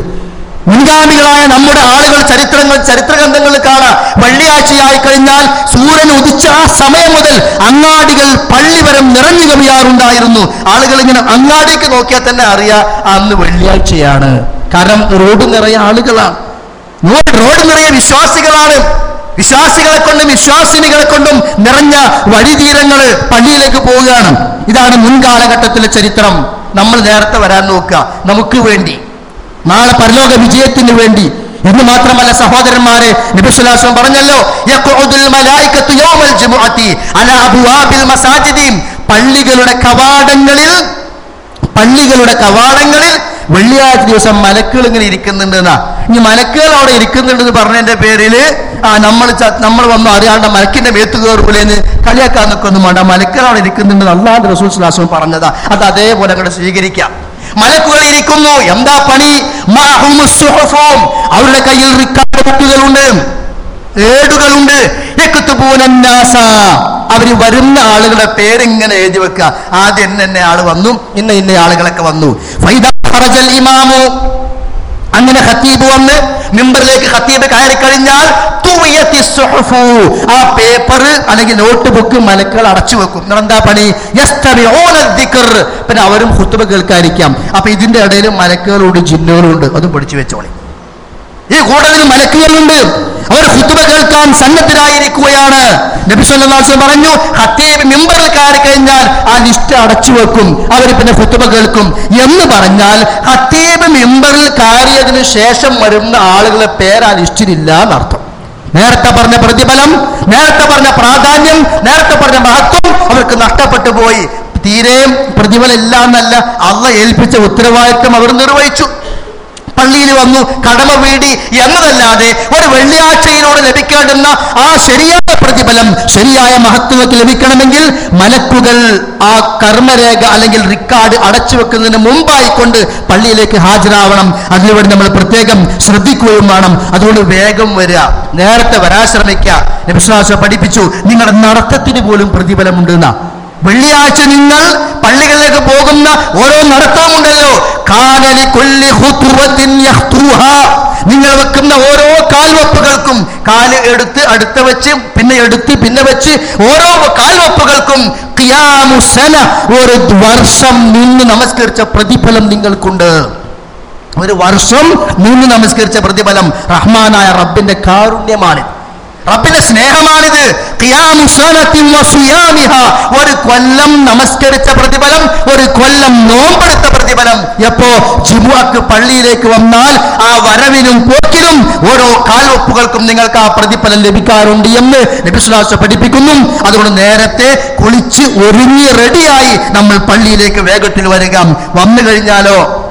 മുൻഗാമികളായ നമ്മുടെ ആളുകൾ ചരിത്രങ്ങൾ ചരിത്രഗ്രന്ഥങ്ങളിൽ കാണാം. വെള്ളിയാഴ്ചയായി കഴിഞ്ഞാൽ സൂര്യൻ ഉദിച്ച ആ സമയം മുതൽ അങ്ങാടികൾ പള്ളി വരം നിറഞ്ഞു കവിയാറുണ്ടായിരുന്നു. ആളുകൾ ഇങ്ങനെ അങ്ങാടിക്ക് നോക്കിയാൽ തന്നെ അറിയാം അന്ന് വെള്ളിയാഴ്ചയാണ്. കാരണം റോഡ് നിറയെ ആളുകളാണ്. റോഡ് നിറയെ വിശ്വാസികളാണ്. വിശ്വാസികളെ കൊണ്ടും വിശ്വാസിനികളെ കൊണ്ടും നിറഞ്ഞ വഴിതീരങ്ങൾ പള്ളിയിലേക്ക് പോവുകയാണ്. ഇതാണ് മുൻകാലഘട്ടത്തിലെ ചരിത്രം. നമ്മൾ നേരത്തെ വരാൻ നോക്കുക. നമുക്ക് വേണ്ടി നാളെ പരലോക വിജയത്തിന് വേണ്ടി ഇന്ന് മാത്രമല്ല സഹോദരന്മാരെ നബിസുലാസം പറഞ്ഞല്ലോ പള്ളികളുടെ കവാടങ്ങളിൽ പള്ളികളുടെ കവാടങ്ങളിൽ വെള്ളിയാഴ്ച ദിവസം മലക്കുകൾ ഇങ്ങനെ ഇരിക്കുന്നുണ്ട് എന്നാ. ഇനി മലക്കുകൾ അവിടെ ഇരിക്കുന്നുണ്ട് എന്ന് പറഞ്ഞതിന്റെ പേരിൽ ആ നമ്മൾ നമ്മൾ വന്നു അറിയാണ്ട് മലക്കിന്റെ മേത്ത് കയറൂലെന്ന് കളിയാക്കാൻ നിൽക്കൊന്നും വേണ്ട മലക്കുകൾ അവിടെ ഇരിക്കുന്നുണ്ട് അള്ളാഹ് റസൂൽ സ്വലാസ്വം പറഞ്ഞതാ. അത് അതേപോലെ അങ്ങോട്ട് സ്വീകരിക്കാം. മലക്കുകൾ ഇരിക്കുന്നു എന്താ പണി. അവരുടെ കയ്യിൽ റിക്കാർഡുകളുണ്ട് ഏടുകളുണ്ട്. അവർ വരുന്ന ആളുകളുടെ പേരിങ്ങനെ എഴുതി വെക്കുക. ആദ്യം ഇന്ന ഇന്ന ആൾ വന്നു. ഇന്ന ഇന്ന ആളുകളൊക്കെ വന്നു. ഇമാമു. അങ്ങനെ ഹത്തീബ് വന്ന് മിമ്പറിലേക്ക് ഹത്തീബ് കയറി കഴിഞ്ഞാൽ. ആ പേപ്പർ അല്ലെങ്കിൽ നോട്ട് ബുക്ക് മലക്കൾ അടച്ചു വെക്കും. എന്താ പണി. പിന്നെ അവരും ഹുത്തുബ കേൾക്കാതിരിക്കാം. അപ്പൊ ഇതിന്റെ ഇടയിൽ മലക്കുകളുണ്ട് ജിന്നുകളുണ്ട്. അതും പഠിച്ചു വെച്ചോളി. ഈ കൂടുതൽ മലക്കുകളുണ്ട്. അവർ ഹുത്തുബ കേൾക്കാൻ സന്നദ്ധരായിരിക്കുകയാണ്. നബി സല്ലല്ലാഹു അലൈഹി വസല്ലം പറഞ്ഞു ഹത്തീബ് മിമ്പറിൽ കയറി കഴിഞ്ഞാൽ ആ ലിസ്റ്റ് അടച്ചു വെക്കും. അവർ പിന്നെ ഹുത്തുബ കേൾക്കും. എന്ന് പറഞ്ഞാൽ ഹത്തീബ് മിമ്പറിൽ കയറിയതിനു ശേഷം വരുന്ന ആളുകളെ പേര് ആ ലിസ്റ്റിലില്ല എന്നർത്ഥം. നേരത്തെ പറഞ്ഞ പ്രതിഫലം നേരത്തെ പറഞ്ഞ പ്രാധാന്യം നേരത്തെ പറഞ്ഞ മഹത്വം അവർക്ക് നഷ്ടപ്പെട്ടു പോയി. തീരെയും പ്രതിഫലം ഇല്ല എന്നല്ല അള്ള ഏൽപ്പിച്ച ഉത്തരവാദിത്വം അവർ നിർവഹിച്ചു. പള്ളിയിൽ വന്നു കടമ വീടി എന്നതല്ലാതെ ഒരു വെള്ളിയാഴ്ചയിലൂടെ ലഭിക്കേണ്ടുന്ന ആ ശരിയായ പ്രതിഫലം ശരിയായ മഹത്വത്തിൽ ലഭിക്കണമെങ്കിൽ മലക്കുകൾ ആ കർമ്മരേഖ അല്ലെങ്കിൽ റിക്കാർഡ് അടച്ചു വെക്കുന്നതിന് മുമ്പായി കൊണ്ട് പള്ളിയിലേക്ക് ഹാജരാവണം. അതിനുവേണ്ടി നമ്മൾ പ്രത്യേകം ശ്രദ്ധിക്കുകയും വേണം. അതുകൊണ്ട് വേഗം വരിക നേരത്തെ വരാശ്രമിക്കുക പഠിപ്പിച്ചു നിങ്ങളുടെ നടത്തത്തിന് പോലും പ്രതിഫലമുണ്ട് എന്നാ വെള്ളിയാഴ്ച നിങ്ങൾ പള്ളികളിലേക്ക് പോകുന്ന ഓരോ നടത്തമുണ്ടല്ലോ കാലലി കൊല്ലി നിങ്ങൾ വെക്കുന്ന ഓരോ കാൽവപ്പുകൾക്കും കാൽ എടുത്ത് അടുത്ത വെച്ച് പിന്നെ എടുത്ത് പിന്നെ വെച്ച് ഓരോ കാൽവപ്പുകൾക്കും ഖിയാമു സന ഒരു വർഷം നിന്ന് നമസ്കരിച്ച പ്രതിഫലം നിങ്ങൾക്കുണ്ട്. ഒരു വർഷം നിന്ന് നമസ്കരിച്ച പ്രതിഫലം റഹ്മാനായ റബ്ബിന്റെ കാരുണ്യമാണ്. റബ്ബിന്റെ സ്നേഹമാണിത്. ഒരു കൊല്ലം നമസ്കരിച്ച പ്രതിഫലം ഒരു കൊല്ലം നോമ്പെടുത്ത പ്രതിഫലം. എപ്പോ ജിമുഅക്ക് പള്ളിയിലേക്ക് വന്നാൽ ആ വരവിനും പോക്കിനും ഓരോ കാൽവെപ്പുകൾക്കും നിങ്ങൾക്ക് ആ പ്രതിഫലം ലഭിക്കാറുണ്ട് എന്ന് നബിസ്വലാസ പഠിപ്പിക്കുന്നു. അതുകൊണ്ട് നേരത്തെ കുളിച്ച് ഒരുങ്ങി റെഡിയായി നമ്മൾ പള്ളിയിലേക്ക് വേഗത്തിൽ വരിക. വന്നു കഴിഞ്ഞാലോ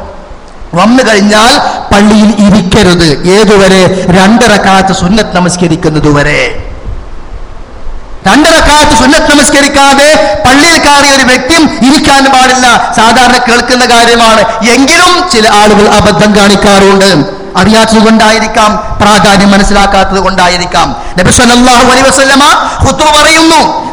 വന്നു കഴിഞ്ഞാൽ പള്ളിയിൽ ഇരിക്കരുത്. ഏതുവരെ? രണ്ടരക്കാലത്ത് സുന്നത്ത് നമസ്കരിക്കുന്നതുവരെ. രണ്ടരക്കാലത്ത് സുന്നത്ത് നമസ്കരിക്കാതെ പള്ളിയിൽ കയറിയ ഒരു വ്യക്തിയും ഇരിക്കാൻ പാടില്ല. സാധാരണ കേൾക്കുന്ന കാര്യമാണ്. എങ്കിലും ചില ആളുകൾ അബദ്ധം കാണിക്കാറുണ്ട്. അറിയാത്തത് കൊണ്ടായിരിക്കാം പ്രാധാന്യം മനസ്സിലാക്കാത്തത് കൊണ്ടായിരിക്കാം. നബി സല്ലല്ലാഹു അലൈഹി വസല്ലമ പറയുന്നു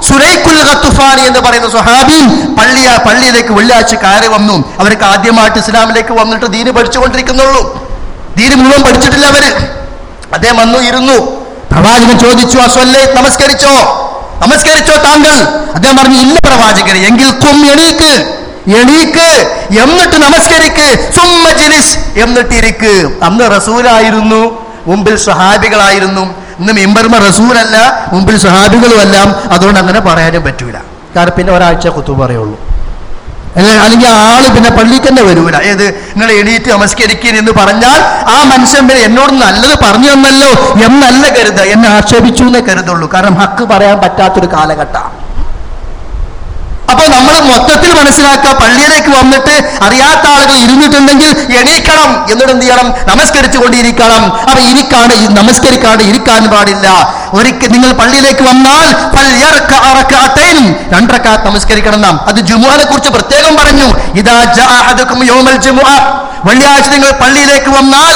എന്ന് പറയുന്ന സ്വഹാബി പള്ളി പള്ളിയിലേക്ക് വെള്ളിയാഴ്ച കയറി വന്നു. അവർക്ക് ആദ്യമായിട്ട് ഇസ്ലാമിലേക്ക് വന്നിട്ട് ദീന് പഠിച്ചുകൊണ്ടിരിക്കുന്നുള്ളൂ. ദീന് മുഴുവൻ പഠിച്ചിട്ടില്ല അവർ. അദ്ദേഹം വന്നു ഇരുന്നു. പ്രവാചകൻ ചോദിച്ചു അസ്വല്ലേ നമസ്കരിച്ചോ? നമസ്കരിച്ചോ താങ്കൾ? അദ്ദേഹം പറഞ്ഞു ഇല്ല പ്രവാചകരെ എങ്കിൽ കും എണീക്ക്. എണീക്ക് എന്നിട്ട് നമസ്കരിക്ക്. സുമ്മ ജിലിസ് എന്നിട്ട് ഇരിക്ക് അന്ന് റസൂലായിരുന്നു മുമ്പിൽ സഹാബികളായിരുന്നു ഇന്ന് മെമ്പർമ റസൂലല്ല മുമ്പിൽ സ്വഹാബികളും എല്ലാം അതുകൊണ്ട് അങ്ങനെ പറയാനും പറ്റൂല. കാരണം പിന്നെ ഒരാഴ്ച കുത്തു പറയുള്ളൂ. അല്ലെ- അല്ലെങ്കിൽ ആൾ പിന്നെ പള്ളിക്ക് തന്നെ വരൂല. ഏത്? നിങ്ങൾ എണീറ്റ് നമസ്കരിക്കുക എന്ന് പറഞ്ഞാൽ ആ മനുഷ്യൻ പിന്നെ എന്നോട് നല്ലത് പറഞ്ഞു തന്നല്ലോ എന്നല്ല കരുത എന്നെ ആക്ഷേപിച്ചു എന്നേ കരുതുള്ളൂ. കാരണം ഹക്ക് പറയാൻ പറ്റാത്തൊരു കാലഘട്ടമാണ്. നമ്മൾ മൊത്തത്തിൽ മനസ്സിലാക്കുക. പള്ളിയിലേക്ക് വന്നിട്ട് അറിയാത്ത ആളുകൾ ഇരുന്നിട്ടുണ്ടെങ്കിൽ എണീക്കണം. എന്നിട്ട് എന്ത് ചെയ്യണം? നമസ്കരിച്ചു കൊണ്ടിരിക്കണം അപ്പൊ ഇരിക്കാണ്ട് നമസ്കരിക്കാണ്ട് ഇരിക്കാൻ പാടില്ല. ഒരിക്കൽ നിങ്ങൾ പള്ളിയിലേക്ക് വന്നാൽ രണ്ടരക്കാത്ത് നമസ്കരിക്കണം നാം. അത് ജുമുഅനെ കുറിച്ച് പ്രത്യേകം പറഞ്ഞു. ഇദാ വെള്ളിയാഴ്ച നിങ്ങൾ പള്ളിയിലേക്ക് വന്നാൽ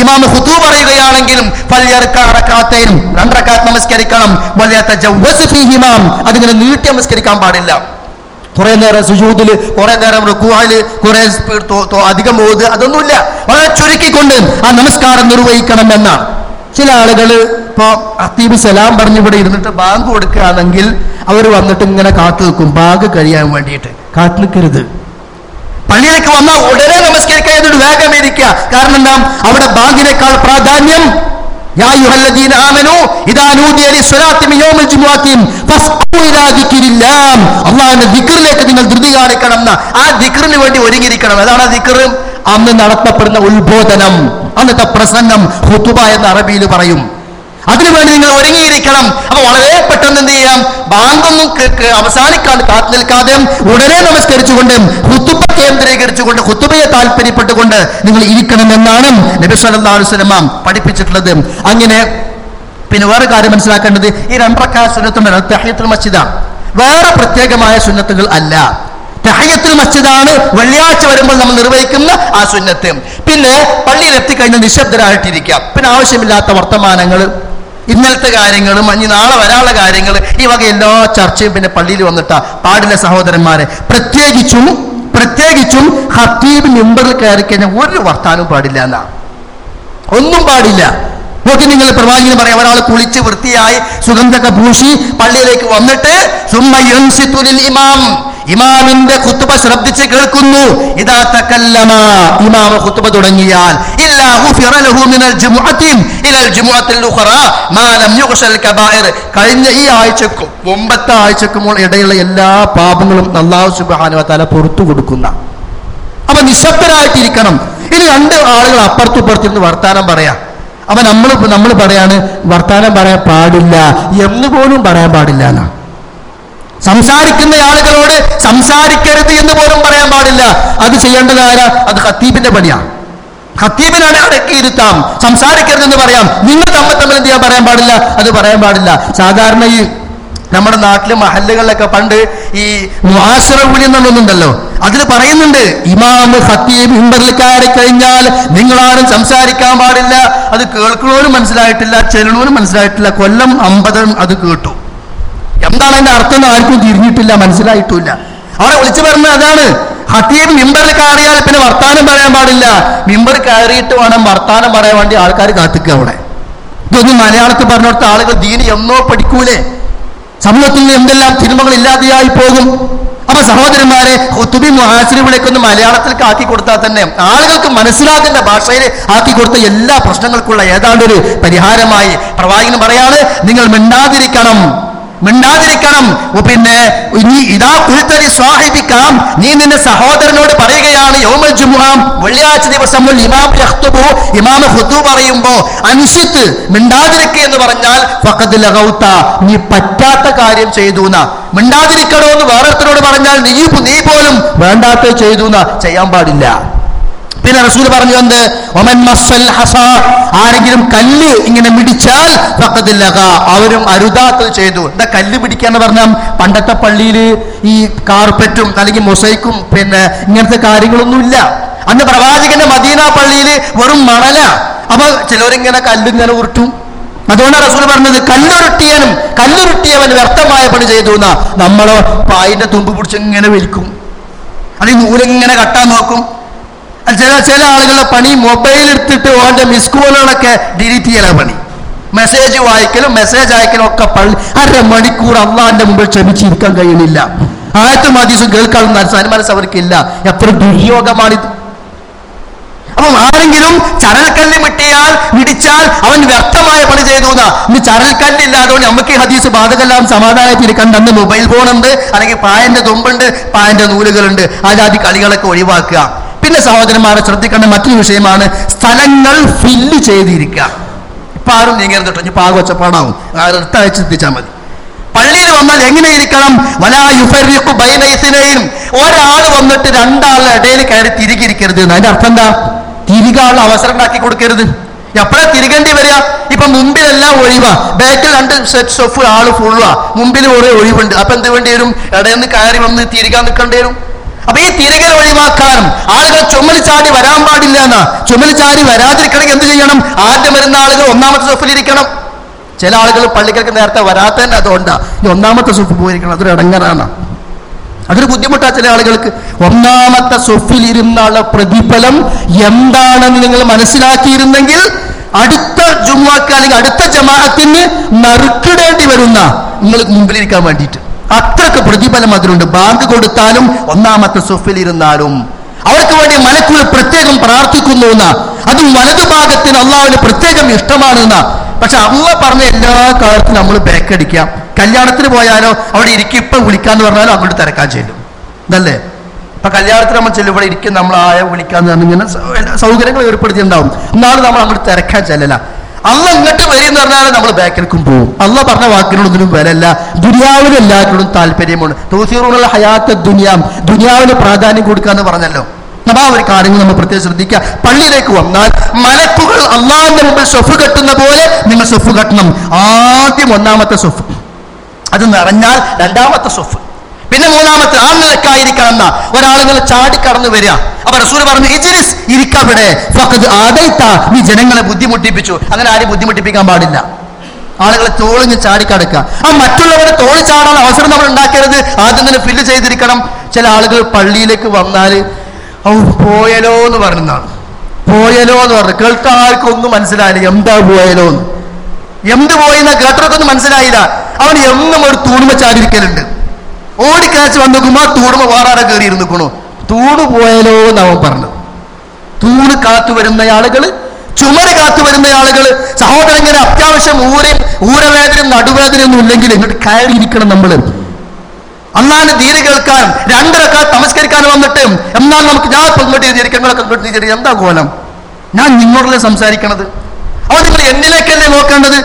ഇമാമു ഖുതൂബ പറയുകയാണെങ്കിലും റകഅത്തൈൻ, രണ്ടരക്കാത്ത് നമസ്കരിക്കണം. ഇമാം. അതിങ്ങനെ നീട്ടി നമസ്കരിക്കാൻ പാടില്ല. കുറെ നേരം സുജൂദിൽ കുറെ നേരം റുക്കുവാൽ കുറെ അധികം ഓത് അതൊന്നുമില്ല. വളരെ ചുരുക്കിക്കൊണ്ട് ആ നമസ്കാരം നിർവഹിക്കണം എന്നാണ് ചില ആളുകൾ ഇപ്പോ അത്തീബ് സലാം പറഞ്ഞ് ഇവിടെ ഇരുന്നിട്ട് ബാങ്ക് കൊടുക്കുകയാണെങ്കിൽ അവർ വന്നിട്ട് ഇങ്ങനെ കാത്തു നിൽക്കും. ബാങ്ക് കഴിയാൻ വേണ്ടിയിട്ട്. കാത്തു നിൽക്കരുത്. പള്ളിയിലേക്ക് വന്നാൽ ഉടനെ നമസ്കരിക്കാൻ എന്നിട്ട് വേഗം ഇരിക്കുക. കാരണം എന്താ? അവിടെ ബാങ്കിനേക്കാൾ പ്രാധാന്യം. നിങ്ങൾ ധൃതി കാണിക്കണം എന്ന. ആ ദിക്റിന് വേണ്ടി ഒരുങ്ങിയിരിക്കണം. അതാണ് ആ അന്ന് നടത്തപ്പെടുന്ന ഉത്ബോധനം അന്നത്തെ പ്രസംഗം ഹുതുബ എന്ന് അറബിയിൽ പറയും. അതിനുവേണ്ടി നിങ്ങൾ ഒരുങ്ങിയിരിക്കണം. അപ്പൊ വളരെ പെട്ടെന്ന് എന്ത് ചെയ്യാം? ബാങ്കൊന്നും അവസാനിക്കാതെ കാത്തു നിൽക്കാതെ ഉടനെ നമസ്കരിച്ചുകൊണ്ട് ഹുത്തുബ കേന്ദ്രീകരിച്ചുകൊണ്ട് ഹുത്തുബയെ താല്പര്യപ്പെട്ടുകൊണ്ട് നിങ്ങൾ ഇരിക്കണം എന്നാണ് നബി സല്ലല്ലാഹു അലൈഹി വസല്ലം പഠിപ്പിച്ചിട്ടുള്ളത്. അങ്ങനെ പിന്നെ വേറെ കാര്യം മനസ്സിലാക്കേണ്ടത് ഈ രണ്ടരക്കാ സുന്നത്തുണ്ട്. മസ്ജിദ. വേറെ പ്രത്യേകമായ സുന്നത്തുകൾ അല്ല. തഹയ്യത്തുൽ മസ്ജിദാണ് വെള്ളിയാഴ്ച വരുമ്പോൾ നമ്മൾ നിർവഹിക്കുന്ന ആ സുന്നത്ത്. പിന്നെ പള്ളിയിൽ എത്തിക്കഴിഞ്ഞാൽ നിശബ്ദരായിട്ടിരിക്കാം. പിന്നെ ആവശ്യമില്ലാത്ത വർത്തമാനങ്ങൾ ഇന്നലത്തെ കാര്യങ്ങളും ഇനി നാളെ വരാനുള്ള കാര്യങ്ങൾ ഈ വക എല്ലാ ചർച്ചയും പിന്നെ പള്ളിയിൽ വന്നിട്ട. പാടില്ല സഹോദരന്മാരെ പ്രത്യേകിച്ചും പ്രത്യേകിച്ചും ഹത്തീബ് മെമ്പറിൽ കയറി കഴിഞ്ഞാൽ ഒരു വർത്താനവും പാടില്ല എന്നാ. ഒന്നും പാടില്ല. നോക്കി നിങ്ങൾ പ്രവാചകന് പറയാം ഒരാൾ കുളിച്ച് വൃത്തിയായി സുഗന്ധക ഭൂഷി പള്ളിയിലേക്ക് വന്നിട്ട് സുമ്മ ഇമാം. ഇമാമിന്റെ കുത്തുബ ശ്രദ്ധിച്ച് കേൾക്കുന്നു. ഇതാ തകല്ലമ. ഇമാമ കുത്തുബ തുടങ്ങിയാൽ ഇല്ലാ غفر ലഹു മിനൽ ജുമുഅത്തി إلى الجمعة الأخرى മാ ലം يغش കബായിർ കഴിഞ്ഞ ഈ ആഴ്ചക്കും മുമ്പത്തെ ആഴ്ചക്കും ഇടയുള്ള എല്ലാ പാപങ്ങളും അല്ലാഹു സുബ്ഹാനഹു വ തആല പുറത്തു കൊടുക്കുന്ന. അപ്പൊ നിശബ്ദരായിട്ടിരിക്കണം ഇനി രണ്ട് ആളുകൾ അപ്പുറത്തു ഇപ്പുറത്തിരുന്ന് വർത്താനം പറയാം. അപ്പൊ നമ്മൾ നമ്മൾ പറയാണ് വർത്താനം പറയാൻ പാടില്ല. എന്ന് പോലും പറയാൻ പാടില്ല എന്നാ. സംസാരിക്കുന്ന ആളുകളോട് സംസാരിക്കരുത് എന്ന് പോലും പറയാൻ പാടില്ല. അത് ചെയ്യേണ്ടതായ അത് ഖത്തീബിന്റെ പണിയാണ് ഖത്തീബിനാണ് അടക്കിയിരുത്താം സംസാരിക്കരുതെന്ന് പറയാം. നിങ്ങൾ തമ്മിൽ തമ്മിൽ എന്ത് പറയാൻ പാടില്ല? അത് പറയാൻ പാടില്ല. സാധാരണ ഈ നമ്മുടെ നാട്ടിലെ മഹല്ലുകളിലൊക്കെ പണ്ട് ഈ മുഹാസറ വിളി എന്നുള്ളതുണ്ടല്ലോ അതിൽ പറയുന്നുണ്ട് ഇമാമ് ഹത്തീബ് ഇമ്പറിൽ കയറി കഴിഞ്ഞാൽ നിങ്ങളാരും സംസാരിക്കാൻ പാടില്ല. അത് കേൾക്കണോനും മനസ്സിലായിട്ടില്ല ചെല്ലണോനും മനസ്സിലായിട്ടില്ല. കൊല്ലം അമ്പതും അത് കേട്ടു. എന്താണ് അതിന്റെ അർത്ഥം ആർക്കും തിരിഞ്ഞിട്ടില്ല മനസ്സിലായിട്ടില്ല. അവിടെ വിളിച്ചു പറഞ്ഞത് അതാണ്. ഹത്തീബ് മിമ്പറിൽ കയറിയാൽ പിന്നെ വർത്താനം പറയാൻ പാടില്ല. മിമ്പർ കയറിയിട്ട് വേണം വർത്താനം പറയാൻ വേണ്ടി ആൾക്കാർ കാത്തിക്കുക അവിടെ. ഇതൊന്നും മലയാളത്തിൽ പറഞ്ഞിടത്ത ആളുകൾ ദീനി എന്നോ പഠിക്കൂലേ? സമൂഹത്തിൽ എന്തെല്ലാം തിന്മകൾ ഇല്ലാതെയായി പോകും? അപ്പൊ സഹോദരന്മാരെ ഹുത്തുബി മുഹാസിനുകളൊക്കെ ഒന്ന് മലയാളത്തിലേക്ക് ആക്കി കൊടുത്താൽ തന്നെ ആളുകൾക്ക് മനസ്സിലാകുന്ന ഭാഷയിൽ ആക്കി കൊടുത്ത എല്ലാ പ്രശ്നങ്ങൾക്കുള്ള ഏതാണ്ട് ഒരു പരിഹാരമായി പ്രവാചകൻ പറയാണ് നിങ്ങൾ മിണ്ടാതിരിക്കണം. മിണ്ടാതിരിക്കണം. പിന്നെ ഇനി ഇതാ കുൽത്തരി സ്വാഹിബിക്കാം നീ നിന്റെ സഹോദരനോട് പറയുകയാണ് യോമൽ ജുമുഹാം വെള്ളിയാഴ്ച ദിവസം ഇമാം യഖ്തുബു ഇമാം ഹുദു പറയുമ്പോ അനുഷിത്ത് മിണ്ടാതിരിക്കുക എന്ന് പറഞ്ഞാൽ ഫഖദ് ലഗൗത നീ പറ്റാത്ത കാര്യം ചെയ്തു മിണ്ടാതിരിക്കണോ എന്ന് വേറൊരുത്തരോട് പറഞ്ഞാൽ നീ നീ പോലും വേണ്ടാത്ത ചെയ്തു ചെയ്യാൻ പാടില്ല. പിന്നെ റസൂൽ പറഞ്ഞു എന്ത്? ഒമൻ മസ്സൽ ഹസ ആരെങ്കിലും കല്ല് ഇങ്ങനെ മിടിച്ചാൽ പക്കത്തില്ല അവരും അരുതാത്തത് ചെയ്തു. എന്താ കല്ല് പിടിക്കുക എന്ന് പറഞ്ഞാൽ പണ്ടത്തെ പള്ളിയിൽ ഈ കാർപ്പറ്റും അല്ലെങ്കിൽ മൊസൈക്കും പിന്നെ ഇങ്ങനത്തെ കാര്യങ്ങളൊന്നുമില്ല. അന്ന് പ്രവാചകന്റെ മദീന പള്ളിയിൽ വെറും മണല. അപ്പൊ ചിലരിങ്ങനെ കല്ലിങ്ങനെ ഉരുട്ടും. അതുകൊണ്ടാണ് റസൂൽ പറഞ്ഞത് കല്ലുരുട്ടിയനും കല്ലുരുട്ടിയവൻ വ്യർത്ഥമായ പണി ചെയ്തു നമ്മളോ പായിന്റെ തുമ്പ് പിടിച്ച് ഇങ്ങനെ വലിക്കും. അല്ലെങ്കിൽ നൂലിങ്ങനെ കട്ടാൻ നോക്കും. ചില ചില ആളുകളുടെ പണി മൊബൈൽ എടുത്തിട്ട് ഓന്റെ മിസ് കോളുകളൊക്കെ ഡിലീറ്റ് ചെയ്യലാണ് പണി. മെസ്സേജ് വായിക്കലും മെസ്സേജ് അയക്കലും ഒക്കെ പള്ളി അര മണിക്കൂർ അള്ളാന്റെ മുമ്പിൽ ക്ഷമിച്ചിരിക്കാൻ കഴിയുന്നില്ല. ആയത്തും കേൾക്കാനും കേൾക്കാനുള്ള സന്മനസ് അവർക്കില്ല. എത്ര ദുര്യോഗമാണിത്. അപ്പം ആരെങ്കിലും ചരൽക്കല്ല് മിട്ടിയാൽ മിടിച്ചാൽ അവൻ വ്യർത്ഥമായ പണി ചെയ്തു ഇന്ന് ഇനി ചരൽക്കല്ലില്ലാതുകൊണ്ട് നമുക്ക് ഹദീസ് ബാധകെല്ലാം സമാധാനത്തിരിക്കണ്ട അന്ന് മൊബൈൽ ഫോണുണ്ട് അല്ലെങ്കിൽ പായന്റെ തുമ്പുണ്ട് പായന്റെ നൂലുകളുണ്ട്. ആ കളികളൊക്കെ ഒഴിവാക്കുക. പിന്നെ സഹോദരന്മാരെ ശ്രദ്ധിക്കേണ്ട മറ്റൊരു വിഷയമാണ് സ്ഥലങ്ങൾ ഫില്ല് ചെയ്തിരിക്കുക. ഇപ്പൊ ആരും നീങ്ങരുത് കേട്ടോ. ഇപ്പം ആകെ ഒച്ചപ്പാടാവും. എടുത്തയച്ച് എത്തിച്ചാൽ മതി. പള്ളിയിൽ വന്നാൽ എങ്ങനെ ഇരിക്കണം? വലാ യുഫരിഖു ബൈന ഒരാൾ വന്നിട്ട് രണ്ടാളുടെ ഇടയിൽ കയറി തിരികിരിക്കരുത്. അതിന്റെ അർത്ഥം എന്താ? തിരികാനുള്ള അവസരം ഉണ്ടാക്കി കൊടുക്കരുത്. എപ്പോഴാ തിരികേണ്ടി വരിക? ഇപ്പൊ മുമ്പിലെല്ലാം ഒഴിവാ. ബാക്കിൽ രണ്ട് സെറ്റ് ഓഫ് ആൾ ഫുള്ളാ മുമ്പിൽ കുറെ ഒഴിവുണ്ട്. അപ്പൊ എന്ത് വേണ്ടി വരും? ഇടയിൽ നിന്ന് കയറി വന്ന് തിരികാൻ നിൽക്കേണ്ടി വരും. അപ്പൊ ഈ തിരികൽ ഒഴിവാക്കാനും ആളുകൾ ചുമൽ ചാടി വരാൻ പാടില്ല എന്നാ ചുമൽ ചാടി വരാതിരിക്കണമെങ്കിൽ എന്ത് ചെയ്യണം? ആദ്യം വരുന്ന ആളുകൾ ഒന്നാമത്തെ സുഫിലിരിക്കണം ചില ആളുകൾ പള്ളിക്കൊക്കെ നേരത്തെ വരാത്തന്നെ അതുകൊണ്ടാ ഈ ഒന്നാമത്തെ സൊഫ് പോയിരിക്കണം. അതൊരു ഇടങ്ങറാണ്. അതൊരു ബുദ്ധിമുട്ടാ ചില ആളുകൾക്ക്. ഒന്നാമത്തെ സൊഫിൽ ഇരുന്നുള്ള പ്രതിഫലം എന്താണെന്ന് നിങ്ങൾ മനസ്സിലാക്കിയിരുന്നെങ്കിൽ അടുത്ത ജുമാക്ക് അല്ലെങ്കിൽ അടുത്ത ജമാഅത്തിന് നറുക്കിടേണ്ടി വരുന്ന നിങ്ങൾ മുമ്പിലിരിക്കാൻ വേണ്ടിയിട്ട്. അത്രയ്ക്ക് പ്രതിഫലം അതിലുണ്ട്. ബാങ്ക് കൊടുത്താലും ഒന്നാമത്തെ സൊഫിൽ ഇരുന്നാലും അവർക്ക് വേണ്ടി മലക്കുകൾ പ്രത്യേകം പ്രാർത്ഥിക്കുന്നു എന്ന. അതും വലതുഭാഗത്തിന് അള്ളാഹുവിന് പ്രത്യേകം ഇഷ്ടമാണെന്ന പക്ഷെ അമ്മ പറഞ്ഞ എല്ലാ കാര്യത്തിനും നമ്മൾ ബേക്കടിക്കാം കല്യാണത്തിന് പോയാലോ അവിടെ ഇരിക്കും ഇപ്പൊ വിളിക്കാന്ന് പറഞ്ഞാലോ അങ്ങോട്ട് തിരക്കാൻ ചെല്ലും. ഇതല്ലേ? ഇപ്പൊ കല്യാണത്തിന് നമ്മൾ ചെല്ലും ഇവിടെ ഇരിക്കും നമ്മൾ ആയ വിളിക്കാന്ന് പറഞ്ഞിങ്ങനെ സൗകര്യങ്ങൾ ഏർപ്പെടുത്തിയിട്ടുണ്ടാവും. എന്നാലും നമ്മൾ അങ്ങോട്ട് തിരക്കാൻ ചെല്ലല. അള്ള ഇങ്ങോട്ട് വരും പറഞ്ഞാൽ നമ്മൾ ബാക്കിൽക്കും പോകും. അള്ള പറഞ്ഞ വാക്കിനോടൊന്നും വിലല്ല ദുനിയാവിന് എല്ലാത്തിനോടും താല്പര്യമുണ്ട് തൂസീറുള്ള ഹയാത്ത ദുനിയാം. ദുനിയാവിന് പ്രാധാന്യം കൊടുക്കുക എന്ന് പറഞ്ഞല്ലോ. അപ്പൊ ഒരു കാര്യങ്ങൾ നമ്മൾ പ്രത്യേകം ശ്രദ്ധിക്കുക. പള്ളിയിലേക്ക് വന്നാൽ മലക്കുകൾ അള്ളാന്റെ മുമ്പിൽ സ്വഫ് കെട്ടുന്ന പോലെ നിങ്ങൾ സ്വഫ് കെട്ടണം. ആദ്യം ഒന്നാമത്തെ സ്വഫ്. അത് നിറഞ്ഞാൽ രണ്ടാമത്തെ സൊഫ് പിന്നെ മൂന്നാമത്തെ ആ നിലക്കായിരിക്കണം എന്ന ഒരാളുകൾ ചാടിക്കടന്നു വരിക. അപ്പൊ റസൂൽ പറഞ്ഞു ഇജിരിസ് ഇരിക്കവിടെ. ആദൈത്ത. നീ ജനങ്ങളെ ബുദ്ധിമുട്ടിപ്പിച്ചു. അങ്ങനെ ആരും ബുദ്ധിമുട്ടിപ്പിക്കാൻ പാടില്ല. ആളുകളെ തോളിഞ്ഞ് ചാടിക്കടക്കുക ആ മറ്റുള്ളവരെ തോളി ചാടാൻ അവസരം നമ്മൾ ഉണ്ടാക്കരുത്. ആദ്യം തന്നെ ഫില്ല് ചെയ്തിരിക്കണം. ചില ആളുകൾ പള്ളിയിലേക്ക് വന്നാൽ ഔ പോയലോ എന്ന് പറഞ്ഞതാണ്. പോയലോ എന്ന് പറഞ്ഞു. കേൾക്കാൻ ആർക്കും ഒന്നും മനസ്സിലായില്ല. എന്താ പോയലോ എന്ന് എന്ത് പോയിന്ന കേട്ടവർക്കൊന്നും മനസ്സിലായില്ല. അവൻ എന്നും ഒരു തൂണുമ ചാടിയിരിക്കലുണ്ട്. ഓടിക്കാച്ച് വന്ന് നോക്കുമ്പോ ആ തൂണുമ വേറെ കയറി ഇരുന്നിക്കണു തൂണ് പോയാലോ എന്നവൻ പറഞ്ഞു. തൂണ് കാത്തു വരുന്ന ആളുകൾ ചുമര് കാത്തു വരുന്ന ആളുകൾ സഹോദരങ്ങനെ അത്യാവശ്യം ഊരയും ഊരവേദനയും നടുവേദനയും ഒന്നും ഇല്ലെങ്കിൽ ഇങ്ങോട്ട് കയറിയിരിക്കണം നമ്മൾ അന്നാണ് ധീര കേൾക്കാൻ രണ്ടരക്കാർ തമസ്കരിക്കാൻ വന്നിട്ട് എന്നാൽ നമുക്ക് ഞാൻ ഇങ്ങോട്ട് ചെയ്തിരിക്കും ഇങ്ങോട്ട് എന്താ കോലം? ഞാൻ നിങ്ങളോടല്ലേ സംസാരിക്കണത്? അപ്പോൾ നിങ്ങൾ എന്നിലേക്കല്ലേ നോക്കേണ്ടത്?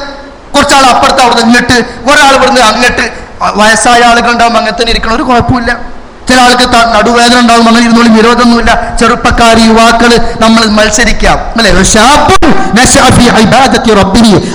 കുറച്ചാൾ അപ്പുറത്ത് അവിടെ ഇങ്ങോട്ട് ഒരാൾ ഇവിടുന്ന് അങ്ങോട്ട് വയസ്സായ ആളുകൾ ഉണ്ടാവും അങ്ങനെ ഇരിക്കണം. ഒരു കുഴപ്പമില്ല. ചില ആൾക്ക് നടുവേദന ഉണ്ടാവും അങ്ങനെ ഇരുന്നോളും വിരോധമൊന്നുമില്ല. ചെറുപ്പക്കാർ യുവാക്കൾ നമ്മൾ മത്സരിക്കാം. അല്ലെ.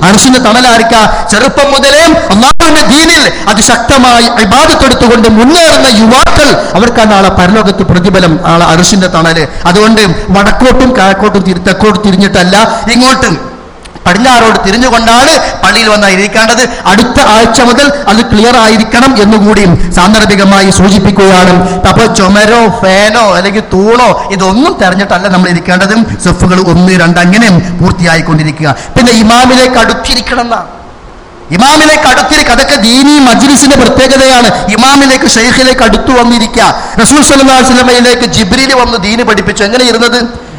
അർശിന്റെ തണലായിരിക്ക ചെറുപ്പം മുതലേ അള്ളാഹുവിന്റെ ദീനിൽ അതിശക്തമായി ഇബാദത്തെടുത്തുകൊണ്ട് മുന്നേറുന്ന യുവാക്കൾ അവർക്കാണ് നാളെ പരലോകത്ത് പ്രതിഫലം നാളെ അർശിന്റെ തണൽ. അതുകൊണ്ട് വടക്കോട്ടും കിഴക്കോട്ടും തെക്കോട്ടും തിരിഞ്ഞിട്ടല്ല ഇങ്ങോട്ടും. പടിഞ്ഞാറോട് തിരിഞ്ഞുകൊണ്ടാണ് പള്ളിയിൽ വന്നാൽ ഇരിക്കേണ്ടത്. അടുത്ത ആഴ്ച മുതൽ അത് ക്ലിയർ ആയിരിക്കണം എന്നുകൂടിയും സാന്ദർഭികമായി സൂചിപ്പിക്കുകയാണ്. അപ്പൊ ചുമരോ ഫാനോ അല്ലെങ്കിൽ തൂണോ ഇതൊന്നും തെരഞ്ഞിട്ടല്ല നമ്മൾ ഇരിക്കേണ്ടതും. സെഫുകൾ ഒന്ന് രണ്ട് അങ്ങനെ പൂർത്തിയായിക്കൊണ്ടിരിക്കുക. പിന്നെ ഇമാമിലേക്ക് അടുത്തിരിക്കണം എന്നാണ്. ഇമാമിലേക്ക് അടുത്തിരിക്കുക. അതൊക്കെ ദീനി മജ്ലിസിന്റെ പ്രത്യേകതയാണ്. ഇമാമിലേക്ക് ഷെയ്ഖിലേക്ക് അടുത്തു വന്നിരിക്കുക. റസൂൽ സല്ലല്ലാഹു അലൈഹി വസല്ലമയിലേക്ക് ജിബ്രീൽ വന്ന് ദീന് പഠിപ്പിച്ചു. എങ്ങനെ ഇരുന്നത്?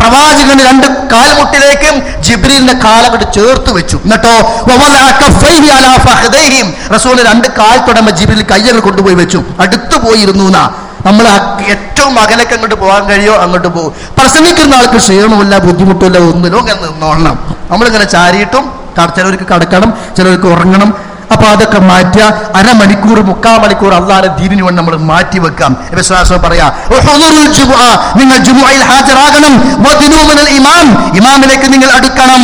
പ്രവാചകന് രണ്ട് കാൽമുട്ടിലേക്കും ജിബ്രീലിന്റെ കാലങ്ങോട്ട് ചേർത്ത് വെച്ചു. എന്നിട്ടോ. റസൂൽ രണ്ട് കാൽ തുടമ്പ ജിബ്രീൽ കയ്യങ്ങൾ കൊണ്ടുപോയി വെച്ചു. അടുത്തു പോയിരുന്നു എന്നാ. നമ്മൾ ഏറ്റവും അകലേക്ക് അങ്ങോട്ട് പോകാൻ കഴിയോ? അങ്ങോട്ട് പോകും. പ്രസംഗിക്കുന്ന ആൾക്ക് ക്ഷീണമില്ല ബുദ്ധിമുട്ടില്ല ഒന്നിനോ അങ്ങനെ നിന്നോളണം. നമ്മളിങ്ങനെ ചാരിയിട്ടും ചിലർക്ക് കടക്കണം ചിലർക്ക് ഉറങ്ങണം അപ്പൊ അതൊക്കെ മാറ്റുക അരമണിക്കൂർ മുക്കാൽ മണിക്കൂർ അള്ളാഹെ ദീനിന് വേണ്ടി നമ്മൾ മാറ്റി വെക്കാം. വിശ്വാസം പറയാ. നിങ്ങൾ ജുമുഅയിൽ ഹാജരാകണം. ഇമാം ഇമാമിലേക്ക് നിങ്ങൾ അടുക്കണം.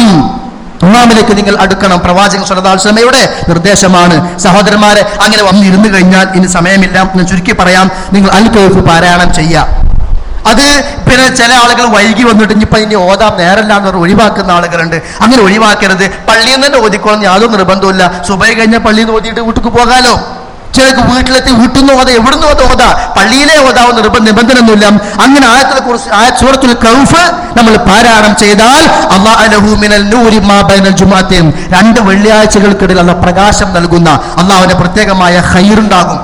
ഇമാമിലേക്ക് നിങ്ങൾ അടുക്കണം. പ്രവാചകൻ സ്വലതാത്സമയുടെ നിർദ്ദേശമാണ്. സഹോദരന്മാരെ അങ്ങനെ വന്നിരുന്നു കഴിഞ്ഞാൽ ഇനി സമയമില്ല. എന്ന് ചുരുക്കി പറയാം നിങ്ങൾ അൽ കൗഫ് പാരായണം ചെയ്യാം അത് പിന്നെ ചില ആളുകൾ വൈകി വന്നിട്ട് ഇനിയിപ്പൊ ഇനി ഓതാം നേരല്ലാന്ന് പറഞ്ഞ് ഒഴിവാക്കുന്ന ആളുകളുണ്ട്. അങ്ങനെ ഒഴിവാക്കരുത്. പള്ളിയിൽ നിന്ന് തന്നെ ഓതിക്കോളാം. യാതൊരു നിർബന്ധമില്ല സുബൈ കഴിഞ്ഞ പള്ളിയിൽ നിന്ന് ഓതിയിട്ട് വീട്ടിൽ പോകാലോ? ചിലർക്ക് വീട്ടിലെത്തി വീട്ടിൽ നിന്ന് ഓതാ എവിടുന്ന് ഓതാ ഓതാ? പള്ളിയിലെ ഓതാവ് നിർബന്ധ നിബന്ധനൊന്നുമില്ല. അങ്ങനെ ആയത്തിനെ കുറിച്ച് ആ സൂറത്തുൽ കൗഫ് നമ്മൾ പാരായണം ചെയ്താൽ അള്ളാഹു മിനൽ നൂരി മാ ബൈനൽ ജുമാഅത്തൈൻ രണ്ട് വെള്ളിയാഴ്ചകൾക്കിടയിൽ അള്ള പ്രകാശം നൽകുന്ന അള്ളാഹുവിന്റെ പ്രത്യേകമായ ഹൈറുണ്ടാകും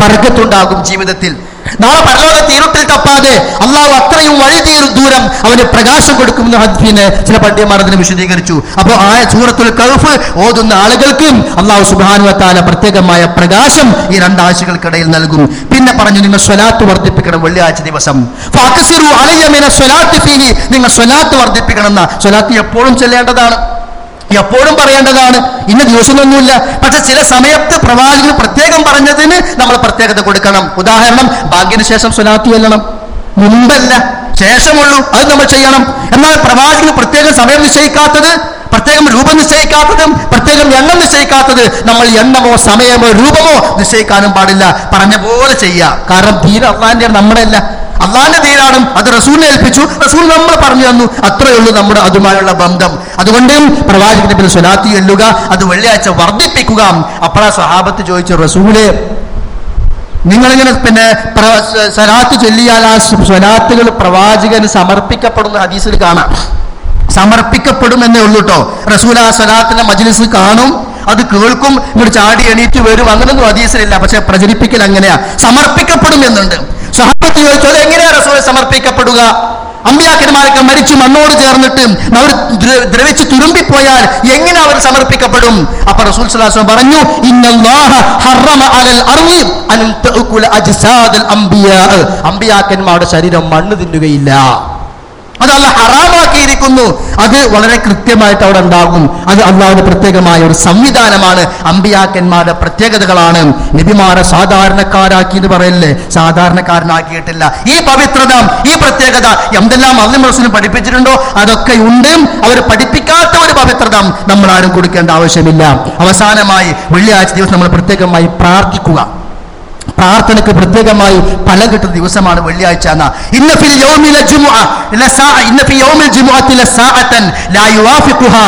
ബർഗത്തുണ്ടാകും ജീവിതത്തിൽ. നാളെ പരലോക തീരത്തിൽ തപ്പാതെ അള്ളാഹു അത്രയും വഴി തീരും ദൂരം അവന് പ്രകാശം കൊടുക്കുമെന്ന് ഹദ്ഫിന് ചില പണ്ഡിതന്മാർ അതിനെ വിശദീകരിച്ചു. അപ്പോൾ ആ സൂറത്തുൽ കഴുഫ് ഓതുന്ന ആളുകൾക്കും അള്ളാഹു സുബാനുവത്താല പ്രത്യേകമായ പ്രകാശം ഈ രണ്ടാഴ്ചകൾക്കിടയിൽ നൽകും. പിന്നെ പറഞ്ഞു നിങ്ങൾ സ്വലാത്ത് വർദ്ധിപ്പിക്കണം വെള്ളിയാഴ്ച ദിവസം. നിങ്ങൾ സ്വലാത്ത് വർദ്ധിപ്പിക്കണം എന്ന. സ്വലാത്ത് എപ്പോഴും ചെല്ലേണ്ടതാണ്. എപ്പോഴും പറയേണ്ടതാണ്. ഇന്ന ദിവസമൊന്നുമില്ല പക്ഷെ ചില സമയത്ത് പ്രവാചകൻ പ്രത്യേകം പറഞ്ഞതിന് നമ്മൾ പ്രത്യേകത കൊടുക്കണം. ഉദാഹരണം ഭാഗ്യന് ശേഷം സ്വലാത്തി എല്ലണം മുമ്പല്ല ശേഷമുള്ളൂ. അത് നമ്മൾ ചെയ്യണം. എന്നാൽ പ്രവാചകന് പ്രത്യേകം സമയം നിശ്ചയിക്കാത്തത് പ്രത്യേകം രൂപം നിശ്ചയിക്കാത്തതും പ്രത്യേകം എണ്ണം നിശ്ചയിക്കാത്തത് നമ്മൾ എണ്ണമോ സമയമോ രൂപമോ നിശ്ചയിക്കാനും പാടില്ല. പറഞ്ഞ പോലെ ചെയ്യുക കാരണം തീരെ അള്ളാന്റെ നമ്മുടെ അല്ല അള്ളാന്റെ ദീനാണ്. അത് റസൂലിനെ ഏൽപ്പിച്ചു. റസൂൽ നമ്മൾ പറഞ്ഞു തന്നു. അത്രയേ ഉള്ളൂ നമ്മുടെ അതുമായുള്ള ബന്ധം. അതുകൊണ്ട് പ്രവാചകന്റെ പിന്നെ സ്വലാത്തി എല്ലുക അത് വെള്ളിയാഴ്ച വർദ്ധിപ്പിക്കുക. അപ്പോഴാ സഹാബത്ത് ചോദിച്ചു റസൂലെ നിങ്ങളിങ്ങനെ പിന്നെ പ്ര- സ- സ്വലാത്ത് ചൊല്ലിയാൽ ആ സ്വ- സ്വലാത്തുകൾ പ്രവാചകന് സമർപ്പിക്കപ്പെടുന്ന ഹദീസിൽ കാണാം. സമർപ്പിക്കപ്പെടും എന്നേ ഉള്ളൂ കേട്ടോ റസൂൽ ആ സ്വലാത്തിന്റെ മജ്ലിസ് കാണും. അത് കേൾക്കും. ഇങ്ങോട്ട് ചാടി എണീറ്റ് വരും. അങ്ങനൊന്നും ഹദീസിലില്ല. പക്ഷെ പ്രചരിപ്പിക്കൽ അങ്ങനെയാ. സമർപ്പിക്കപ്പെടും എന്നുണ്ട്. സഹാബത്ത് ചോദിച്ചു അത് എങ്ങനെയാ റസൂലെ സമർപ്പിക്കപ്പെടുക? അമ്പിയാക്കന്മാരൊക്കെ മരിച്ചു മണ്ണോട് ചേർന്നിട്ട് അവർ ദ്ര- ദ്രവിച്ച് തുരുമ്പിപ്പോയാൽ എങ്ങനെ അവർ സമർപ്പിക്കപ്പെടും? അപ്പൊ റസൂൽ സ്വല്ലല്ലാഹു പറഞ്ഞു അമ്പിയാക്കന്മാരുടെ ശരീരം മണ്ണ് തിന്നുകയില്ല. അത് അല്ല ഹറാമാക്കിയിരിക്കുന്നു. അത് വളരെ കൃത്യമായിട്ട് അവിടെ ഉണ്ടാകും. അത് അള്ളാഹുന്റെ പ്രത്യേകമായ ഒരു സംവിധാനമാണ്. അമ്പിയാക്കന്മാരുടെ പ്രത്യേകതകളാണ്. നബിമാരെ സാധാരണക്കാരാക്കി എന്ന് പറയല്ലേ? സാധാരണക്കാരനാക്കിയിട്ടില്ല. ഈ പവിത്രത ഈ പ്രത്യേകത എന്തെല്ലാം അള്ളി റസൂലും പഠിപ്പിച്ചിട്ടുണ്ടോ? അതൊക്കെ ഉണ്ട്. അവർ പഠിപ്പിക്കാത്ത ഒരു പവിത്രത നമ്മൾ ആരും കൊടുക്കേണ്ട ആവശ്യമില്ല. അവസാനമായി വെള്ളിയാഴ്ച ദിവസം നമ്മൾ പ്രത്യേകമായി പ്രാർത്ഥിക്കുക. പ്രാർത്ഥനയ്ക്ക് പ്രത്യേകമായി പല കിട്ടുന്ന ദിവസമാണ് വെള്ളിയാഴ്ച ഇന്ന ഫിൽ യൗമില ജുമുഅ യൗമിൽ ലസാഅതൻ ലാ യുവാഫിഖുഹാ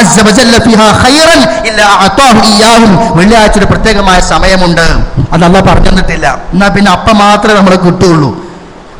അസ്സ ഫിഹാ ഖൈറൻ ഇല്ലാ വെള്ളിയാഴ്ച ഒരു പ്രത്യേകമായ സമയമുണ്ട്. അത് അല്ലാഹ് പറഞ്ഞു തന്നിട്ടില്ല എന്നാ പിന്നെ അപ്പം മാത്രമേ നമ്മളെ കിട്ടുകയുള്ളൂ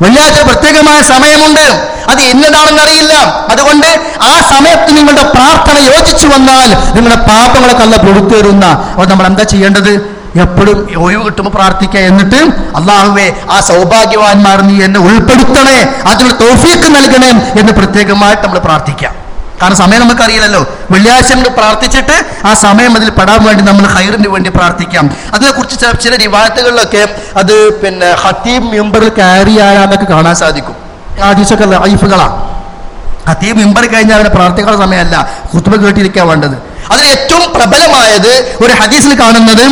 വെള്ളിയാഴ്ച പ്രത്യേകമായ സമയമുണ്ട്. അത് എന്നതാണെന്ന് അറിയില്ല. അതുകൊണ്ട് ആ സമയത്ത് നിങ്ങളുടെ പ്രാർത്ഥന യോജിച്ചു വന്നാൽ നിങ്ങളുടെ പാപങ്ങളെ അല്ല പൊടുത്തേറുന്ന. അപ്പോൾ നമ്മൾ എന്താ ചെയ്യേണ്ടത്? എപ്പോഴും ഒഴിവ് കിട്ടുമ്പോൾ പ്രാർത്ഥിക്കുക എന്നിട്ട് അള്ളാഹുവേ ആ സൗഭാഗ്യവാന്മാർ നീ എന്നെ ഉൾപ്പെടുത്തണേ അതിനുള്ള തോഫീക്ക് നൽകണേ എന്ന് പ്രത്യേകമായിട്ട് നമ്മൾ പ്രാർത്ഥിക്കാം. കാരണം സമയം നമുക്കറിയില്ലല്ലോ. വെള്ളിയാഴ്ച നമ്മൾ പ്രാർത്ഥിച്ചിട്ട് ആ സമയം അതിൽ പെടാൻ വേണ്ടി നമ്മൾ ഹൈറിന് വേണ്ടി പ്രാർത്ഥിക്കാം. അതിനെക്കുറിച്ച് ചില റിവായത്തുകളിലൊക്കെ അത് പിന്നെ ഹത്തീം മെമ്പറിൽ കയറിയാലാന്നൊക്കെ കാണാൻ സാധിക്കും. ആദ്യമൊക്കെ ലൈഫുകളാണ് ഹത്തീം മെമ്പർ കഴിഞ്ഞാൽ അവരെ പ്രാർത്ഥിക്കാനുള്ള സമയമല്ല. കുത്തുബ കേട്ടിരിക്കാൻ വേണ്ടത്. അതിൽ ഏറ്റവും പ്രബലമായത് ഒരു ഹദീസിൽ കാണുന്നത്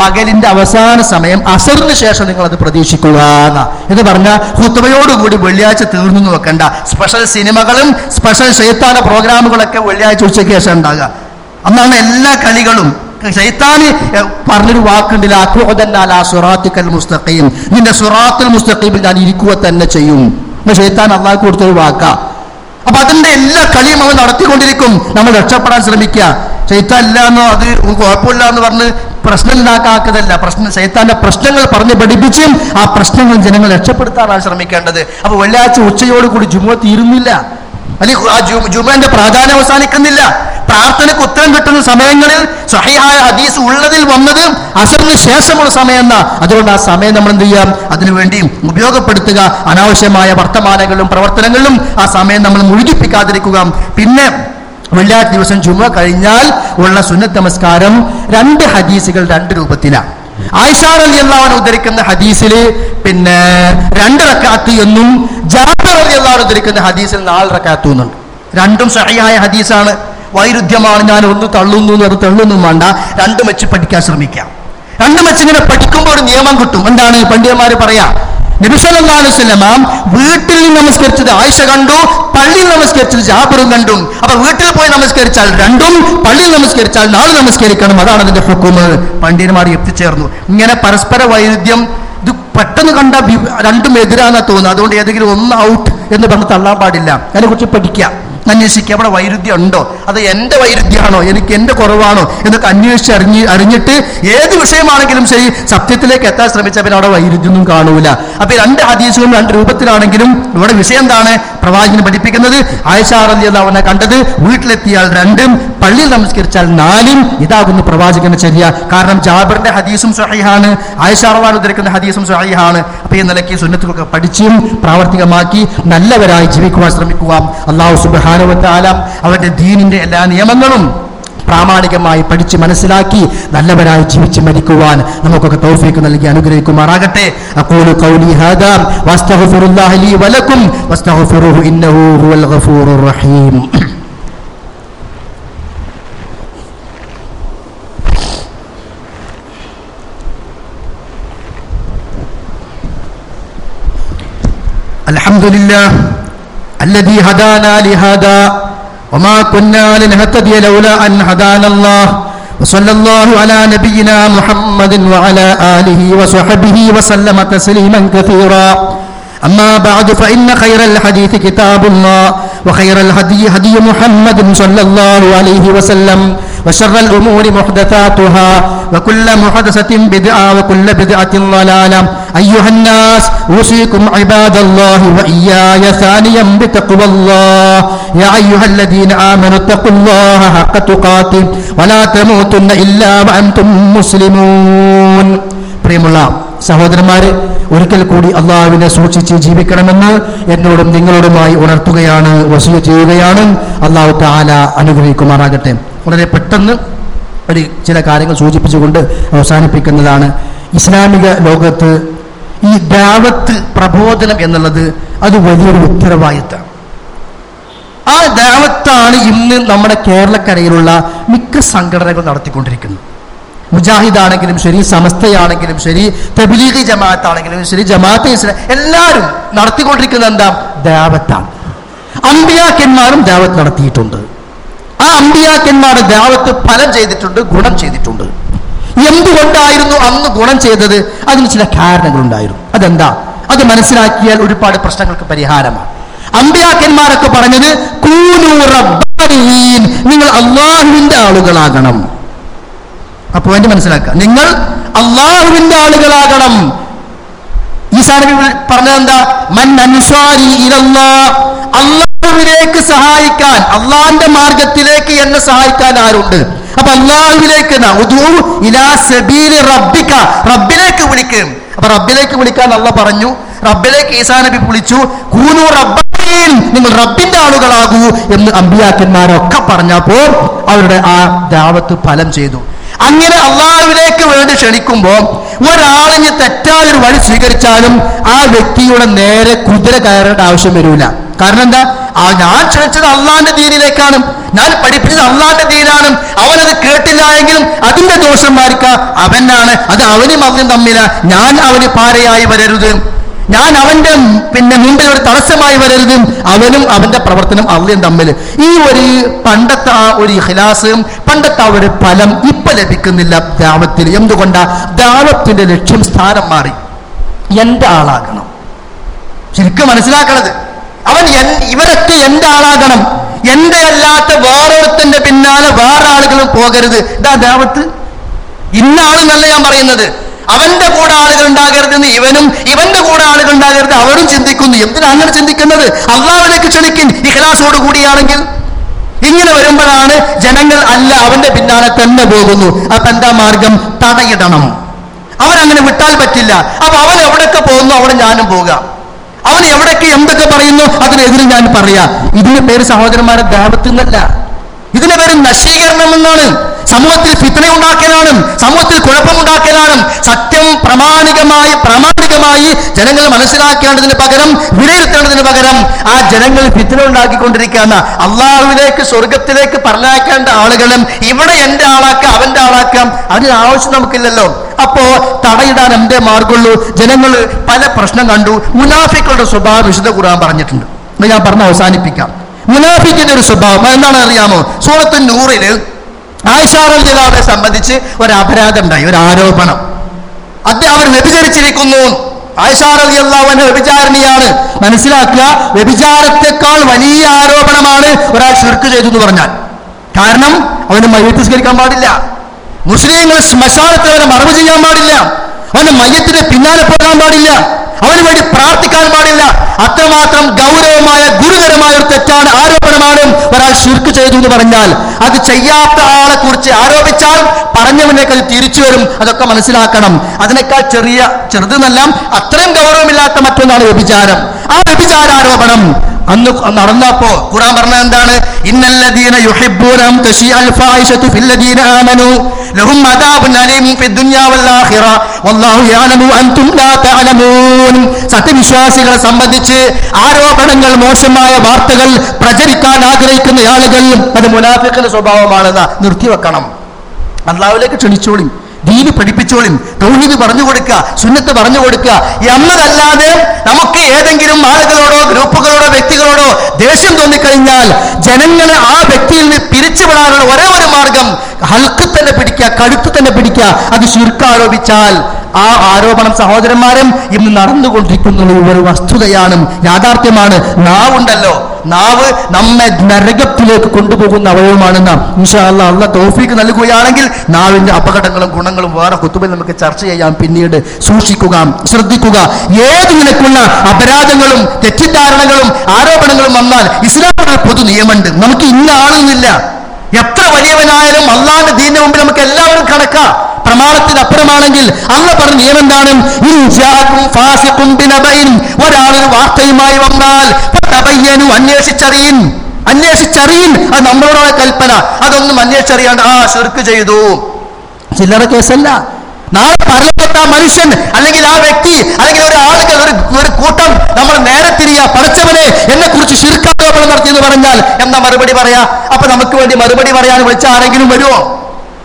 പകലിന്റെ അവസാന സമയം അസറിന് ശേഷം നിങ്ങൾ അത് പ്രതീക്ഷിക്കുക എന്നാ. പറഞ്ഞാൽ ഹുത്തുബയോടുകൂടി വെള്ളിയാഴ്ച തീർന്നു നോക്കണ്ട സ്പെഷ്യൽ സിനിമകളും സ്പെഷ്യൽ ശൈത്താന പ്രോഗ്രാമുകളൊക്കെ വെള്ളിയാഴ്ച ഉച്ചയ്ക്ക് ശേഷം ഉണ്ടാകുക. അന്നാണ് എല്ലാ കളികളും. ശൈത്താന് പറഞ്ഞൊരു വാക്കുണ്ടില്ല അക്രോദന്നാല സുറാത്തുക്കൽ മുസ്തഖീം. നിന്റെ സുറാത്തുൽ മുസ്തഖീമിൽ ഞാൻ ഇരിക്കുക തന്നെ ചെയ്യും. ശൈത്താൻ അള്ളാഹ് കൊടുത്തൊരു വാക്കാ. അപ്പൊ അതിന്റെ എല്ലാ കളിയും അവൻ നടത്തിക്കൊണ്ടിരിക്കും. നമ്മൾ രക്ഷപ്പെടാൻ ശ്രമിക്കുക. ശൈത്താൻ ഇല്ല എന്നോ അത് കുഴപ്പമില്ല എന്ന് പറഞ്ഞ് പ്രശ്നം ഉണ്ടാക്കാത്തതല്ല. പ്രശ്നം ശൈത്താന്റെ പ്രശ്നങ്ങൾ പറഞ്ഞ് പഠിപ്പിച്ചും ആ പ്രശ്നങ്ങൾ ജനങ്ങൾ രക്ഷപ്പെടുത്താനാണ് ശ്രമിക്കേണ്ടത്. അപ്പൊ വെള്ളിയാഴ്ച ഉച്ചയോടുകൂടി ജുമ തീരുന്നില്ല. അല്ലെങ്കിൽ ആ ജുമന്റെ പ്രാധാന്യം അവസാനിക്കുന്നില്ല. പ്രാർത്ഥനയ്ക്ക് ഉത്തരം കിട്ടുന്ന സമയങ്ങളിൽ സഹിഹായ ഹദീസ് ഉള്ളതിൽ വന്നത് അസറിന് ശേഷമുള്ള സമയം എന്നാ അതുകൊണ്ട് ആ സമയം നമ്മൾ എന്ത് ചെയ്യാം? അതിനുവേണ്ടി ഉപയോഗപ്പെടുത്തുക. അനാവശ്യമായ വർത്തമാനങ്ങളിലും പ്രവർത്തനങ്ങളിലും ആ സമയം നമ്മൾ മുഴുകിപ്പിക്കാതിരിക്കുക. പിന്നെ വെള്ളിയാഴ്ച ദിവസം ചുമ കഴിഞ്ഞാൽ ഉള്ള സുന്നത്ത് നമസ്കാരം രണ്ട് ഹദീസുകൾ രണ്ട് രൂപത്തിലാണ് ആയിഷ റളിയല്ലാഹു ഉദ്ധരിക്കുന്ന ഹദീസിൽ പിന്നെ രണ്ട് റക്കാത്ത് എന്നും ജാബിർ റളിയല്ലാഹു ഉദ്ധരിക്കുന്ന ഹദീസിൽ നാല് റക്കാത്തു എന്നുണ്ട് രണ്ടും സഹിയായ ഹദീസാണ്. വൈരുദ്ധ്യമാണ് ഞാൻ ഒന്ന് തള്ളുന്നു പറഞ്ഞ് തള്ളുന്നു വേണ്ട. രണ്ടും വെച്ച് പഠിക്കാൻ ശ്രമിക്കാം. രണ്ടും വെച്ച് ഇങ്ങനെ പഠിക്കുമ്പോൾ ഒരു നിയമം കിട്ടും. എന്താണ്? പണ്ഡിതന്മാര് പറയാ നബിസല്ലാ അലുസല്ലമ വീട്ടിൽ നമസ്കരിച്ചത് ആയിഷ കണ്ടു പള്ളിയിൽ നമസ്കരിച്ചത് ജാബറും കണ്ടു. അപ്പൊ വീട്ടിൽ പോയി നമസ്കരിച്ചാൽ രണ്ടും പള്ളിയിൽ നമസ്കരിച്ചാൽ നാളെ നമസ്കരിക്കണം. അതാണ് അതിന്റെ ഹുക്കുമ് പണ്ഡിതന്മാർ എത്തിച്ചേർന്നു. ഇങ്ങനെ പരസ്പര വൈരുദ്ധ്യം ഇത് പെട്ടെന്ന് കണ്ട രണ്ടും എതിരാന്നാ തോന്നുന്നു അതുകൊണ്ട് ഏതെങ്കിലും ഒന്ന് ഔട്ട് എന്ന് പറഞ്ഞ് തള്ളാൻ പാടില്ല. അതിനെക്കുറിച്ച് പഠിക്കാം. അന്വേഷിക്കുക അവിടെ വൈരുദ്ധ്യം ഉണ്ടോ? അത് എന്റെ വൈരുദ്ധ്യമാണോ? എനിക്ക് എന്റെ കുറവാണോ? എന്നൊക്കെ അന്വേഷിച്ച് അറിഞ്ഞ് അറിഞ്ഞിട്ട് ഏത് വിഷയമാണെങ്കിലും ശരി സത്യത്തിലേക്ക് എത്താൻ ശ്രമിച്ചാൽ പിന്നെ അവിടെ വൈരുദ്ധ്യമൊന്നും കാണൂല. അപ്പൊ രണ്ട് ഹദീസുകളും രണ്ട് രൂപത്തിലാണെങ്കിലും ഇവിടെ വിഷയം എന്താണ്? പ്രവാചകൻ പഠിപ്പിക്കുന്നത്. ആയിഷാറിയത് അവനെ കണ്ടത് വീട്ടിലെത്തിയാൽ രണ്ടും പള്ളിയിൽ നമസ്കരിച്ചാൽ നാലും ഇതാകുന്നു പ്രവാചകന്റെ ചര്യ. കാരണം ജാബിറിന്റെ ഹദീസും സഹിഹാണ് ആയിഷാറവാൻ ഉദ്ധരിക്കുന്ന ഹദീസും സഹിഹാണ്. അപ്പൊ ഈ നിലയ്ക്ക് സുന്നത്തുകളൊക്കെ പഠിച്ചും പ്രാവർത്തികമാക്കി നല്ലവരായി ജീവിക്കുവാൻ ശ്രമിക്കുക അള്ളാഹു സുബാനുവത്താല അവരുടെ ദീനിന്റെ എല്ലാ നിയമങ്ങളും പ്രാമാണികമായി പഠിച്ച് മനസ്സിലാക്കി നല്ലവരായി ജീവിച്ച് മരിക്കുവാൻ നമുക്കൊക്കെ തൗഫീക്ക് നൽകി അനുഗ്രഹിക്കുമാറാകട്ടെ. അഖൂലു ഖൗലി ഹാദാ വസ്തഗ്ഫിറുല്ലാഹി ഇന്നഹു ഹുവൽ റഹീം. الحمد لله الذي هدانا لهذا وما كنا لنهتدي لولا أن هدانا الله وصلى الله على نبينا محمد وعلى آله وصحبه وسلم تسليما كثيرا أما بعد فإن خير الحديث كتاب الله وخير الهدي هدي محمد صلى الله عليه وسلم وشر الأمور محدثاتها وكل محدثة بدعة وكل بدعة ضلالة. أيها الناس أوصيكم عباد الله وإياي ثانيا بتقوى الله. يا أيها الذين آمنوا اتقوا الله حق تقاته ولا تموتن إلا وأنتم مسلمون. بريم الله സഹോദരന്മാരെ ഒരിക്കൽ കൂടി അള്ളാഹുവിനെ സൂക്ഷിച്ച് ജീവിക്കണമെന്ന് എന്നോടും നിങ്ങളോടുമായി ഉണർത്തുകയാണ് വസൂ ചെയ്യുകയാണ്. അള്ളാഹു താല അനുഗ്രഹിക്കുമാറാകട്ടെ. വളരെ പെട്ടെന്ന് ഒരു ചില കാര്യങ്ങൾ സൂചിപ്പിച്ചുകൊണ്ട് അവസാനിപ്പിക്കുന്നതാണ്. ഇസ്ലാമിക ലോകത്ത് ഈ ദാവത്ത് പ്രബോധനം എന്നുള്ളത് അത് വലിയൊരു ഉത്തരവാദിത്തം ആ ദാവത്താണ് ഇന്ന് നമ്മുടെ കേരളക്കരയിലുള്ള മിക്ക സംഘടനകൾ നടത്തിക്കൊണ്ടിരിക്കുന്നത്. മുജാഹിദ് ആണെങ്കിലും ശരി സമസ്തയാണെങ്കിലും ശരി തബിലീഗി ജമാഅത്ത് ആണെങ്കിലും ശരി ജമാഅത്തെ എല്ലാവരും നടത്തിക്കൊണ്ടിരിക്കുന്നത് എന്താ? ദാവത്താണ്. അമ്പിയാക്കന്മാരും ദാവത്ത് നടത്തിയിട്ടുണ്ട്. ആ അമ്പിയാക്കന്മാരുടെ ദാവത്ത് ഫലം ചെയ്തിട്ടുണ്ട് ഗുണം ചെയ്തിട്ടുണ്ട്. എന്തുകൊണ്ടായിരുന്നു അന്ന് ഗുണം ചെയ്തത്? അതിന് ചില കാരണങ്ങളുണ്ടായിരുന്നു. അതെന്താ? അത് മനസ്സിലാക്കിയാൽ ഒരുപാട് പ്രശ്നങ്ങൾക്ക് പരിഹാരമാണ്. അമ്പിയാക്കന്മാരൊക്കെ പറഞ്ഞത്. നിങ്ങൾ അള്ളാഹുവിന്റെ ആളുകളാകണം. ആ പോയിന്റ് മനസ്സിലാക്കുക. നിങ്ങൾ അള്ളാഹുവിന്റെ ആളുകളാകണം. ഈസാ നബി പറഞ്ഞത് എന്താ മൻ അള്ളാഹുവിലേക്ക് സഹായിക്കാൻ അള്ളാഹിന്റെ മാർഗത്തിലേക്ക് എന്നെ സഹായിക്കാൻ ആരുണ്ട്? അപ്പൊ അള്ളാഹുവിലേക്ക് റബ്ബിക്ക റബ്ബിലേക്ക് വിളിക്കും. അപ്പൊ റബ്ബിലേക്ക് വിളിക്കാൻ അള്ള പറഞ്ഞു. റബ്ബിലേക്ക് ഈസാ നബി വിളിച്ചു. കൂനു റബ്ബീൻ. നിങ്ങൾ റബ്ബിന്റെ ആളുകളാകൂ എന്ന് അമ്പിയാക്കന്മാരൊക്കെ പറഞ്ഞപ്പോൾ അവരുടെ ആ ദാവത്ത് ഫലം ചെയ്തു. അങ്ങനെ അള്ളാഹുവിലേക്ക് വേണ്ടി ക്ഷണിക്കുമ്പോൾ ഒരാളിന് തെറ്റാതൊരു വഴി സ്വീകരിച്ചാലും ആ വ്യക്തിയുടെ നേരെ കുതിര കയറേണ്ട ആവശ്യം വരില്ല കാരണം എന്താ? ആ ഞാൻ ക്ഷണിച്ചത് അള്ളാന്റെ ദീനിലേക്കാണ്. ഞാൻ പഠിപ്പിച്ചത് അള്ളാന്റെ ദീനാണ്. അവനത് കേട്ടില്ല എങ്കിലും അതിന്റെ ദോഷം മാറിക്ക അവനാണ് അത് അവനും അവനും തമ്മില. ഞാൻ അവന് പാരയായി വരരുത്. ഞാൻ അവന്റെ പിന്നെ മുമ്പിൽ ഒരു തടസ്സമായി വരരുതും അവനും അവന്റെ പ്രവർത്തനം അവയും തമ്മിൽ. ഈ ഒരു പണ്ടത്തെ ആ ഒരു ഇഖ്ലാസ് പണ്ടത്തെ ആ ഒരു ഫലം ഇപ്പൊ ലഭിക്കുന്നില്ല ദാവത്തിൽ. എന്തുകൊണ്ടാ? ദാവത്തിന്റെ ലക്ഷ്യം സ്ഥാനം മാറി. എന്റെ ആളാകണം. ശരിക്കും മനസ്സിലാക്കണത്? അവൻ ഇവരൊക്കെ എന്റെ ആളാകണം. എന്റെ അല്ലാത്ത വേറൊരുത്തന്റെ പിന്നാലെ വേറെ ആളുകളും പോകരുത്. ഇതാ ദാവത്ത്. ഇന്നാണെന്നല്ല ഞാൻ പറയുന്നത്. അവന്റെ കൂടെ ആളുകൾ ഉണ്ടാകരുതെന്ന് ഇവനും ഇവന്റെ കൂടെ ആളുകൾ ഉണ്ടാകരുത് അവരും ചിന്തിക്കുന്നു. എന്തിനാ അങ്ങനെ ചിന്തിക്കുന്നത്? അള്ളാഹുലേക്ക് ക്ഷണിക്കും ഇഖലാസോട് കൂടിയാണെങ്കിൽ ഇങ്ങനെ വരുമ്പോഴാണ് ജനങ്ങൾ അല്ല അവന്റെ പിന്നാലെ തന്നെ പോകുന്നു. അപ്പൊ എന്താ മാർഗം? തടയിടണം. അവനങ്ങനെ വിട്ടാൽ പറ്റില്ല. അപ്പൊ അവൻ എവിടെയൊക്കെ പോകുന്നു അവിടെ ഞാനും പോകാം. അവൻ എവിടെയൊക്കെ എന്തൊക്കെ പറയുന്നു അതിനെതിരെ ഞാൻ പറയാ. ഇതിന്റെ പേര് സഹോദരന്മാരെ ദേവത്തിൽ എന്നല്ല ഇതിന് പേര് നശീകരണം എന്നാണ്. സമൂഹത്തിൽ ഫിത്തന ഉണ്ടാക്കലാണ് സമൂഹത്തിൽ കുഴപ്പമുണ്ടാക്കലാണ് സത്യം പ്രമാണികമായി പ്രാമാണികമായി ജനങ്ങൾ മനസ്സിലാക്കേണ്ടതിന് പകരം വിലയിരുത്തേണ്ടതിന് പകരം ആ ജനങ്ങൾ ഫിത്തന ഉണ്ടാക്കിക്കൊണ്ടിരിക്കുകയാണ്. അള്ളാഹുവിലേക്ക് സ്വർഗത്തിലേക്ക് പറഞ്ഞയക്കേണ്ട ആളുകളും ഇവിടെ എന്റെ ആളാക്കാം അവന്റെ ആളാക്കാം. അതിന് ആവശ്യം നമുക്കില്ലല്ലോ. അപ്പോ തടയിടാൻ എന്തേ മാർഗമുള്ളൂ? ജനങ്ങൾ പല പ്രശ്നം കണ്ടു. മുനാഫിക്കളുടെ സ്വഭാവം വിശുദ്ധ കുറാൻ പറഞ്ഞിട്ടുണ്ട്. ഞാൻ പറഞ്ഞ് അവസാനിപ്പിക്കാം. മുനാഫിക്കിന്റെ ഒരു സ്വഭാവം. എന്താണ് അറിയാമോ? സൂറത്ത് നൂറിൽ ആയിഷാറിനെ സംബന്ധിച്ച് ഒരു അപരാധം ഉണ്ടായി ഒരു ആരോപണം. അദ്ദേഹം അവർ വ്യഭിചരിച്ചിരിക്കുന്നു. വ്യഭിചാരിണിയാണ്. മനസ്സിലാക്കുക വ്യഭിചാരത്തെക്കാൾ വലിയ ആരോപണമാണ് ഒരാൾ ഷിർക്ക് ചെയ്തു എന്ന് പറഞ്ഞാൽ. കാരണം അവന് മയ്യത്ത് സ്വീകരിക്കാൻ പാടില്ല. മുസ്ലിങ്ങൾ ശ്മശാനത്തിൽ അവനെ മറവ് ചെയ്യാൻ പാടില്ല. അവന്റെ മയ്യത്തിന് പിന്നാലെ പോകാൻ പാടില്ല. അവന് വേണ്ടി പ്രാർത്ഥിക്കാൻ പാടില്ല. അത്രമാത്രം ഗൗരവമായ ഗുരുതരമായ ഒരു തെറ്റാണ് ആരോപണമാണ് ഒരാൾ ഷിർക്ക് ചെയ്തു എന്ന് പറഞ്ഞാൽ. അത് ചെയ്യാത്ത ആളെ കുറിച്ച് ആരോപിച്ചാൽ പറഞ്ഞവനേക്കാൾ തിരിച്ചു വരും അതൊക്കെ മനസ്സിലാക്കണം. അതിനേക്കാൾ ചെറിയ ചെറുതെന്നല്ല അത്രയും ഗൗരവമില്ലാത്ത മറ്റൊന്നാണ് വ്യഭിചാരം. ആ വ്യഭിചാരാരോപണം അന്ന് നടന്നപ്പോ ഖുർആൻ പറഞ്ഞ എന്താണ്? ഇന്നല്ലദീന യുഹിബ്ബൂന അൻ തശീഅൽ ഫാഹിഷതു ഫില്ലദീന ആമനു ലഹും അദാബുൻ അലീമും ഫിദ് ദുനിയാ വൽ ആഖിറ വല്ലാഹു യഅലമു അൻതും ലാ തഅലമൂൻ. സത്യവിശ്വാസികളെ സംബന്ധിച്ച് ആരോപണങ്ങൾ മോശമായ വാർത്തകൾ പ്രചരിക്കാൻ ആഗ്രഹിക്കുന്ന ആളുകൾ അത് മുനാഫിഖിന്റെ സ്വഭാവമാണെന്ന് നിർത്തിവെക്കണം. അള്ളാഹുലേക്ക് ക്ഷണിച്ചോളും. ദീന് പഠിപ്പിച്ചോളിൻ തൗഹീദ് പറഞ്ഞു കൊടുക്കുക സുന്നത്ത് പറഞ്ഞു കൊടുക്കുക. എന്നതല്ലാതെ നമുക്ക് ഏതെങ്കിലും ആളുകളോടോ ഗ്രൂപ്പുകളോടോ വ്യക്തികളോടോ ദേഷ്യം തോന്നിക്കഴിഞ്ഞാൽ ജനങ്ങളെ ആ വ്യക്തിയിൽ നിന്ന് പിരിച്ചുവിടാനുള്ള ഒരേ ഒരു മാർഗം ഹൽക്ക് തന്നെ പിടിക്കുക കടുത്ത് തന്നെ പിടിക്കുക. അത് ശുരുക്ക ആരോപിച്ചാൽ ആ ആരോപണം സഹോദരന്മാരും ഇന്ന് നടന്നുകൊണ്ടിരിക്കുന്ന ഒരു വസ്തുതയാണ് യാഥാർത്ഥ്യമാണ്. നാവുണ്ടല്ലോ. നാവ് നമ്മെ നരകത്തിലേക്ക് കൊണ്ടുപോകുന്ന അവയവമാണെന്ന് ഇൻഷാ അല്ലാ അള്ള തോഫിക്ക് നൽകുകയാണെങ്കിൽ നാവിന്റെ അപകടങ്ങളും ഗുണങ്ങളും വേറെ കുത്തുബിൽ നമുക്ക് ചർച്ച ചെയ്യാം. പിന്നീട് സൂക്ഷിക്കുക ശ്രദ്ധിക്കുക. ഏത് നിലക്കുള്ള അപരാധങ്ങളും തെറ്റിദ്ധാരണകളും ആരോപണങ്ങളും വന്നാൽ ഇസ്ലാമിന്റെ പൊതു നിയമമുണ്ട്. നമുക്ക് ഇന്ന എത്ര വലിയവനായാലും അള്ളാന്റെ ദീന്റെ മുമ്പിൽ നമുക്ക് എല്ലാവരും കണക്കാ. പ്രമാണത്തിന് അപ്പുറമാണെങ്കിൽ അല്ല പറഞ്ഞ നിയമം എന്താണ് ഒരാളൊരു വാർത്തയുമായി വന്നാൽ അന്വേഷിച്ചറിയിൻ അന്വേഷിച്ചറിയിൻ അത് നമ്മളോടുള്ള കൽപ്പന. അതൊന്നും അന്വേഷിച്ചറിയാണ്ട് ആ ശിർക്ക് ചെയ്തു. ചില്ലറ കേസല്ല. നാളെ പരലോകത്ത് ആ മനുഷ്യൻ അല്ലെങ്കിൽ ആ വ്യക്തി അല്ലെങ്കിൽ ഒരു ആളുകൾ ഒരു ഒരു കൂട്ടം നമ്മൾ നേരെ തിരിയാ പഠിച്ചവനെ എന്നെ കുറിച്ച് ശിർക്കാരോപണം നടത്തി എന്ന് പറഞ്ഞാൽ എന്താ മറുപടി പറയാ? അപ്പൊ നമുക്ക് വേണ്ടി മറുപടി പറയാൻ വിളിച്ച ആരെങ്കിലും വരുമോ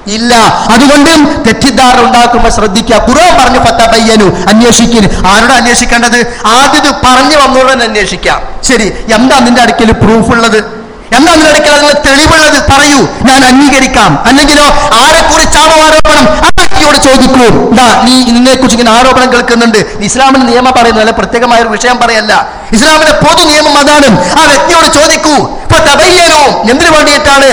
ഇല്ല. അതുകൊണ്ട് തെറ്റിദ്ധാരണ ഉണ്ടാക്കുമ്പോൾ ശ്രദ്ധിക്കുക. ഖുർആൻ പറഞ്ഞു ഫത്തബയ്യനു അന്വേഷിക്കിന് ആരോട് അന്വേഷിക്കേണ്ടത്? ആദ്യം ഇത് പറഞ്ഞു വന്നോടെ അന്വേഷിക്കാം. ശരി. എന്താ നിന്റെ അടുക്കൽ പ്രൂഫ് ഉള്ളത്? എന്താ നിന്റെ അടുക്കൽ അതിന് തെളിവുള്ളത് പറയൂ? ഞാൻ അംഗീകരിക്കാം. അല്ലെങ്കിലോ ആരെ കുറിച്ചാണോ ആരോപണം വ്യക്തിയോട് ചോദിക്കൂ. എന്താ നീ ഇതിനെ കുറിച്ച് ഇങ്ങനെ ആരോപണം കേൾക്കുന്നുണ്ട്. ഇസ്ലാമിന് നിയമം പറയുന്നതല്ല പ്രത്യേകമായ ഒരു വിഷയം പറയല്ല. ഇസ്ലാമിന്റെ പൊതു നിയമം അതാണ്. ആ വ്യക്തിയോട് ചോദിക്കൂ. തബയ്യനു എന്തിനു വേണ്ടിയിട്ടാണ്?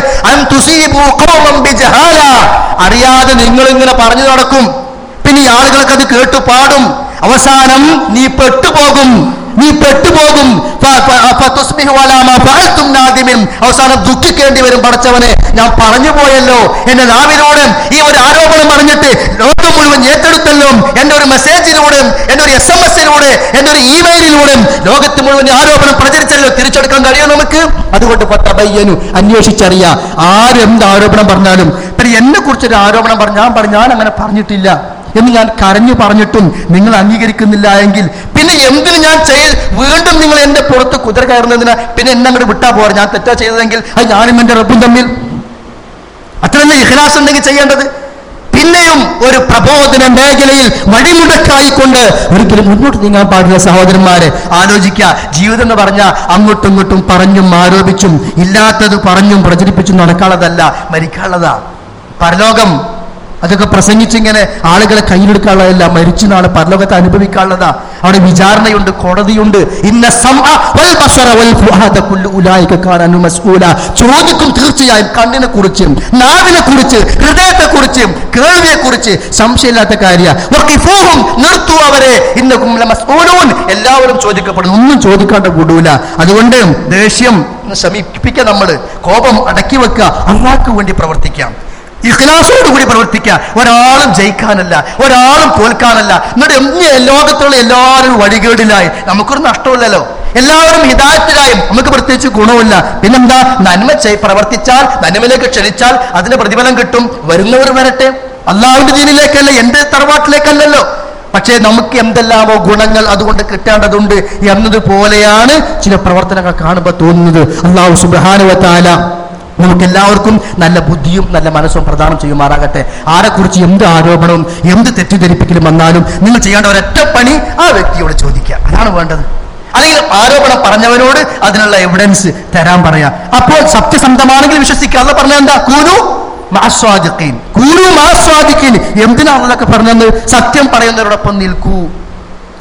അറിയാതെ നിങ്ങൾ ഇങ്ങനെ പറഞ്ഞു നടക്കും. പിന്നെ ആളുകൾക്ക് അത് കേട്ടു പാടും. അവസാനം നീ പെട്ടുപോകും. നീ പെട്ടുപോകും. അവസാനം ദുഃഖിക്കേണ്ടി വരും പടച്ചവനെ. ഞാൻ പറഞ്ഞു പോയല്ലോ. എന്റെ നാവിനോട് ഈ ഒരു ആരോപണം പറഞ്ഞിട്ട് ലോകം മുഴുവൻ ഏറ്റെടുത്തല്ലോ. എന്റെ ഒരു മെസ്സേജിലൂടെ എന്റെ ഒരു എസ് എം എസിലൂടെ എന്റെ ഒരു ഇമെയിലിലൂടെ ലോകത്ത് മുഴുവൻ ആരോപണം പ്രചരിച്ചല്ലോ. തിരിച്ചെടുക്കാൻ കഴിയും നമുക്ക്? അതുകൊണ്ട് പയ്യനു അന്വേഷിച്ചറിയാം. ആരെന്ത് ആരോപണം പറഞ്ഞാലും. പിന്നെ എന്നെ കുറിച്ചൊരു ആരോപണം പറഞ്ഞു ഞാൻ പറഞ്ഞു ഞാൻ അങ്ങനെ പറഞ്ഞിട്ടില്ല. എന്ന് ഞാൻ കരഞ്ഞു പറഞ്ഞിട്ടും നിങ്ങൾ അംഗീകരിക്കുന്നില്ല എങ്കിൽ പിന്നെ എന്തിനു ഞാൻ ചെയ്ത് വീണ്ടും നിങ്ങൾ എന്റെ പുറത്ത് കുതിര കയറുന്നതിന് പിന്നെ എന്നെ അങ്ങോട്ട് വിട്ടാ പോരാ? ഞാൻ തെറ്റാ ചെയ്തതെങ്കിൽ അത് ഞാനും എന്റെ റബ്ബും തമ്മിൽ. അത്ര തന്നെ ഇഖ്ലാസ് ഉണ്ടെങ്കിൽ ചെയ്യേണ്ടത്. പിന്നെയും ഒരു പ്രബോധന മേഖലയിൽ വഴിമുടക്കായിക്കൊണ്ട് ഒരിക്കലും മുന്നോട്ട് നീങ്ങാൻ പാടില്ല സഹോദരന്മാരെ. ആലോചിക്കുക ജീവിതം എന്ന് പറഞ്ഞാൽ അങ്ങോട്ടും ഇങ്ങോട്ടും പറഞ്ഞും ആരോപിച്ചും ഇല്ലാത്തത് പറഞ്ഞും പ്രചരിപ്പിച്ചും നടക്കാനുള്ളതല്ല മരിക്കാനുള്ളതാ. പരലോകം അതൊക്കെ പ്രസംഗിച്ചിങ്ങനെ ആളുകളെ കയ്യിലെടുക്കാനുള്ളതല്ല മരിച്ചു നാളെ പരലോകത്ത് അനുഭവിക്കാനുള്ളതാ. അവിടെ വിചാരണയുണ്ട് കോടതിയുണ്ട്. ഇന്ന ചോദിക്കും തീർച്ചയായും കണ്ണിനെ കുറിച്ചും നാവിനെ കുറിച്ച് ഹൃദയത്തെ കുറിച്ചും കേൾവിയെ കുറിച്ച് സംശയമില്ലാത്ത കാര്യ. നിർത്തു അവരെ. ഇന്ന് എല്ലാവരും ചോദിക്കപ്പെടുന്നു. ഒന്നും ചോദിക്കാണ്ട് കൂടൂല. അതുകൊണ്ട് ദേഷ്യം ശമിപ്പിക്കുക നമ്മൾ കോപം അടക്കി വെക്കുക അള്ളാഹ്ക്ക് വേണ്ടി പ്രവർത്തിക്കാം. ഇഖ്ലാസോട് കൂടി പ്രവർത്തിക്കുക. ഒരാളും ജയിക്കാനല്ല ഒരാളും തോൽക്കാനല്ല. എന്നിട്ട് എന്നെ ലോകത്തുള്ള എല്ലാവരും വഴികേടിലായി. നമുക്കൊരു നഷ്ടമില്ലല്ലോ. എല്ലാവരും ഹിതായത്തിലായും. നമുക്ക് പ്രത്യേകിച്ച് ഗുണമില്ല. പിന്നെന്താ? നന്മ ചെയ് പ്രവർത്തിച്ചാൽ നന്മയിലേക്ക് ക്ഷണിച്ചാൽ അതിന് പ്രതിഫലം കിട്ടും. വരുന്നവർ വരട്ടെ. അള്ളാഹുവിന്റെ ദീനിലേക്കല്ല എന്റെ തറവാട്ടിലേക്കല്ലല്ലോ. പക്ഷേ നമുക്ക് എന്തെല്ലാമോ ഗുണങ്ങൾ അതുകൊണ്ട് കിട്ടേണ്ടതുണ്ട് എന്നതുപോലെയാണ് ചില പ്രവർത്തനങ്ങൾ കാണുമ്പോൾ തോന്നുന്നത്. അള്ളാഹു സുബാനുവത്താല നമുക്ക് എല്ലാവർക്കും നല്ല ബുദ്ധിയും നല്ല മനസ്സും പ്രദാനം ചെയ്യുമാറാകട്ടെ. ആരെക്കുറിച്ച് എന്ത് ആരോപണവും എന്ത് തെറ്റിദ്ധരിപ്പിക്കലും വന്നാലും നിങ്ങൾ ചെയ്യേണ്ട ഒരൊറ്റ പണി ആ വ്യക്തിയോട് ചോദിക്കുക. അതാണ് വേണ്ടത്. അല്ലെങ്കിൽ ആരോപണം പറഞ്ഞവനോട് അതിനുള്ള എവിഡൻസ് തരാൻ പറയാ. അപ്പോൾ സത്യസന്ധമാണെങ്കിൽ വിശ്വസിക്കാതെ പറഞ്ഞ എന്താ? കൂനു മാസ്വാദിക്കീൻ കൂനു മാസ്വാദിക്കീൻ എന്തിനാണെന്നൊക്കെ പറഞ്ഞത് സത്യം പറയുന്നവരോടൊപ്പം നിൽക്കൂ.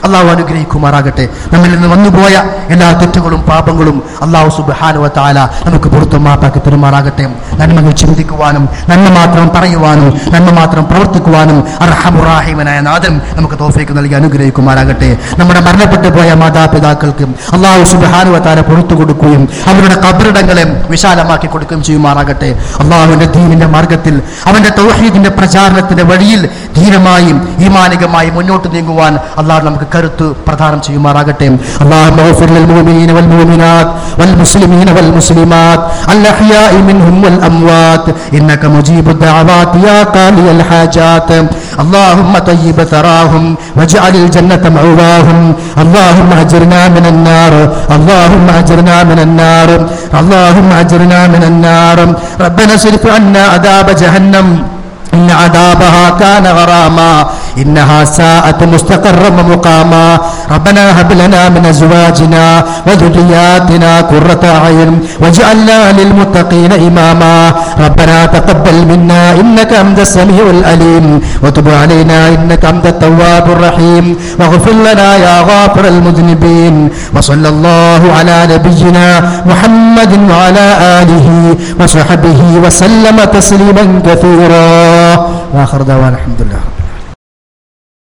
അള്ളാഹു അനുഗ്രഹിക്കുമാറാകട്ടെ. നമ്മിൽ നിന്ന് വന്നുപോയ എല്ലാ തെറ്റുകളും പാപങ്ങളും അള്ളാഹു സുബാനുവ താല നമുക്ക് പുറത്തു മാപ്പാക്കി തരുമാറാകട്ടെ. നന്മകൾ ചിന്തിക്കുവാനും നന്മ മാത്രം പറയുവാനും നന്മ മാത്രം പ്രവർത്തിക്കുവാനും അർഹമുറാഹിമനായ നാഥൻ നമുക്ക് തോഫയ്ക്ക് നൽകി അനുഗ്രഹിക്കുമാറാകട്ടെ. നമ്മുടെ മരണപ്പെട്ടു പോയ മാതാപിതാക്കൾക്കും അള്ളാഹു സുബാനുവ താല പുറത്തു കൊടുക്കുകയും അവരുടെ കബറിടങ്ങളെ വിശാലമാക്കി കൊടുക്കുകയും ചെയ്യുമാറാകട്ടെ. അള്ളാഹുവിന്റെ ദീനിന്റെ മാർഗത്തിൽ അവന്റെ തൗഹീദിന്റെ പ്രചാരണത്തിന്റെ വഴിയിൽ ധീരമായും ഈമാനികമായി മുന്നോട്ട് നീങ്ങുവാൻ അള്ളാഹു നമുക്ക് കരുത്ത് പ്രദാനം ചെയ്യുമാറാകട്ടെ اللهم اغفر للمؤمنين والمؤمنات والمسلمين والمسلمات الأحياء منهم والأموات إنك مجيب الدعوات يا قاضي الحاجات اللهم طيب ثراهم واجعل الجنة مأواهم اللهم أجرنا من النار اللهم أجرنا من النار اللهم أجرنا من النار ربنا اصرف عنا عذاب جهنم إن عذابها كان غراما إنها ساءت مستقرا ومقاما ربنا هب لنا من أزواجنا وذرياتنا قرة أعين واجعلنا للمتقين إماما. ربنا تقبل منا إنك أنت السميع الأليم وتب علينا إنك أنت التواب الرحيم. واغفر لنا يا غافر المذنبين. وصلى الله على نبينا محمد وعلى آله وصحبه وسلم تسليما كثيرا. وآخر دعوانا الحمد لله.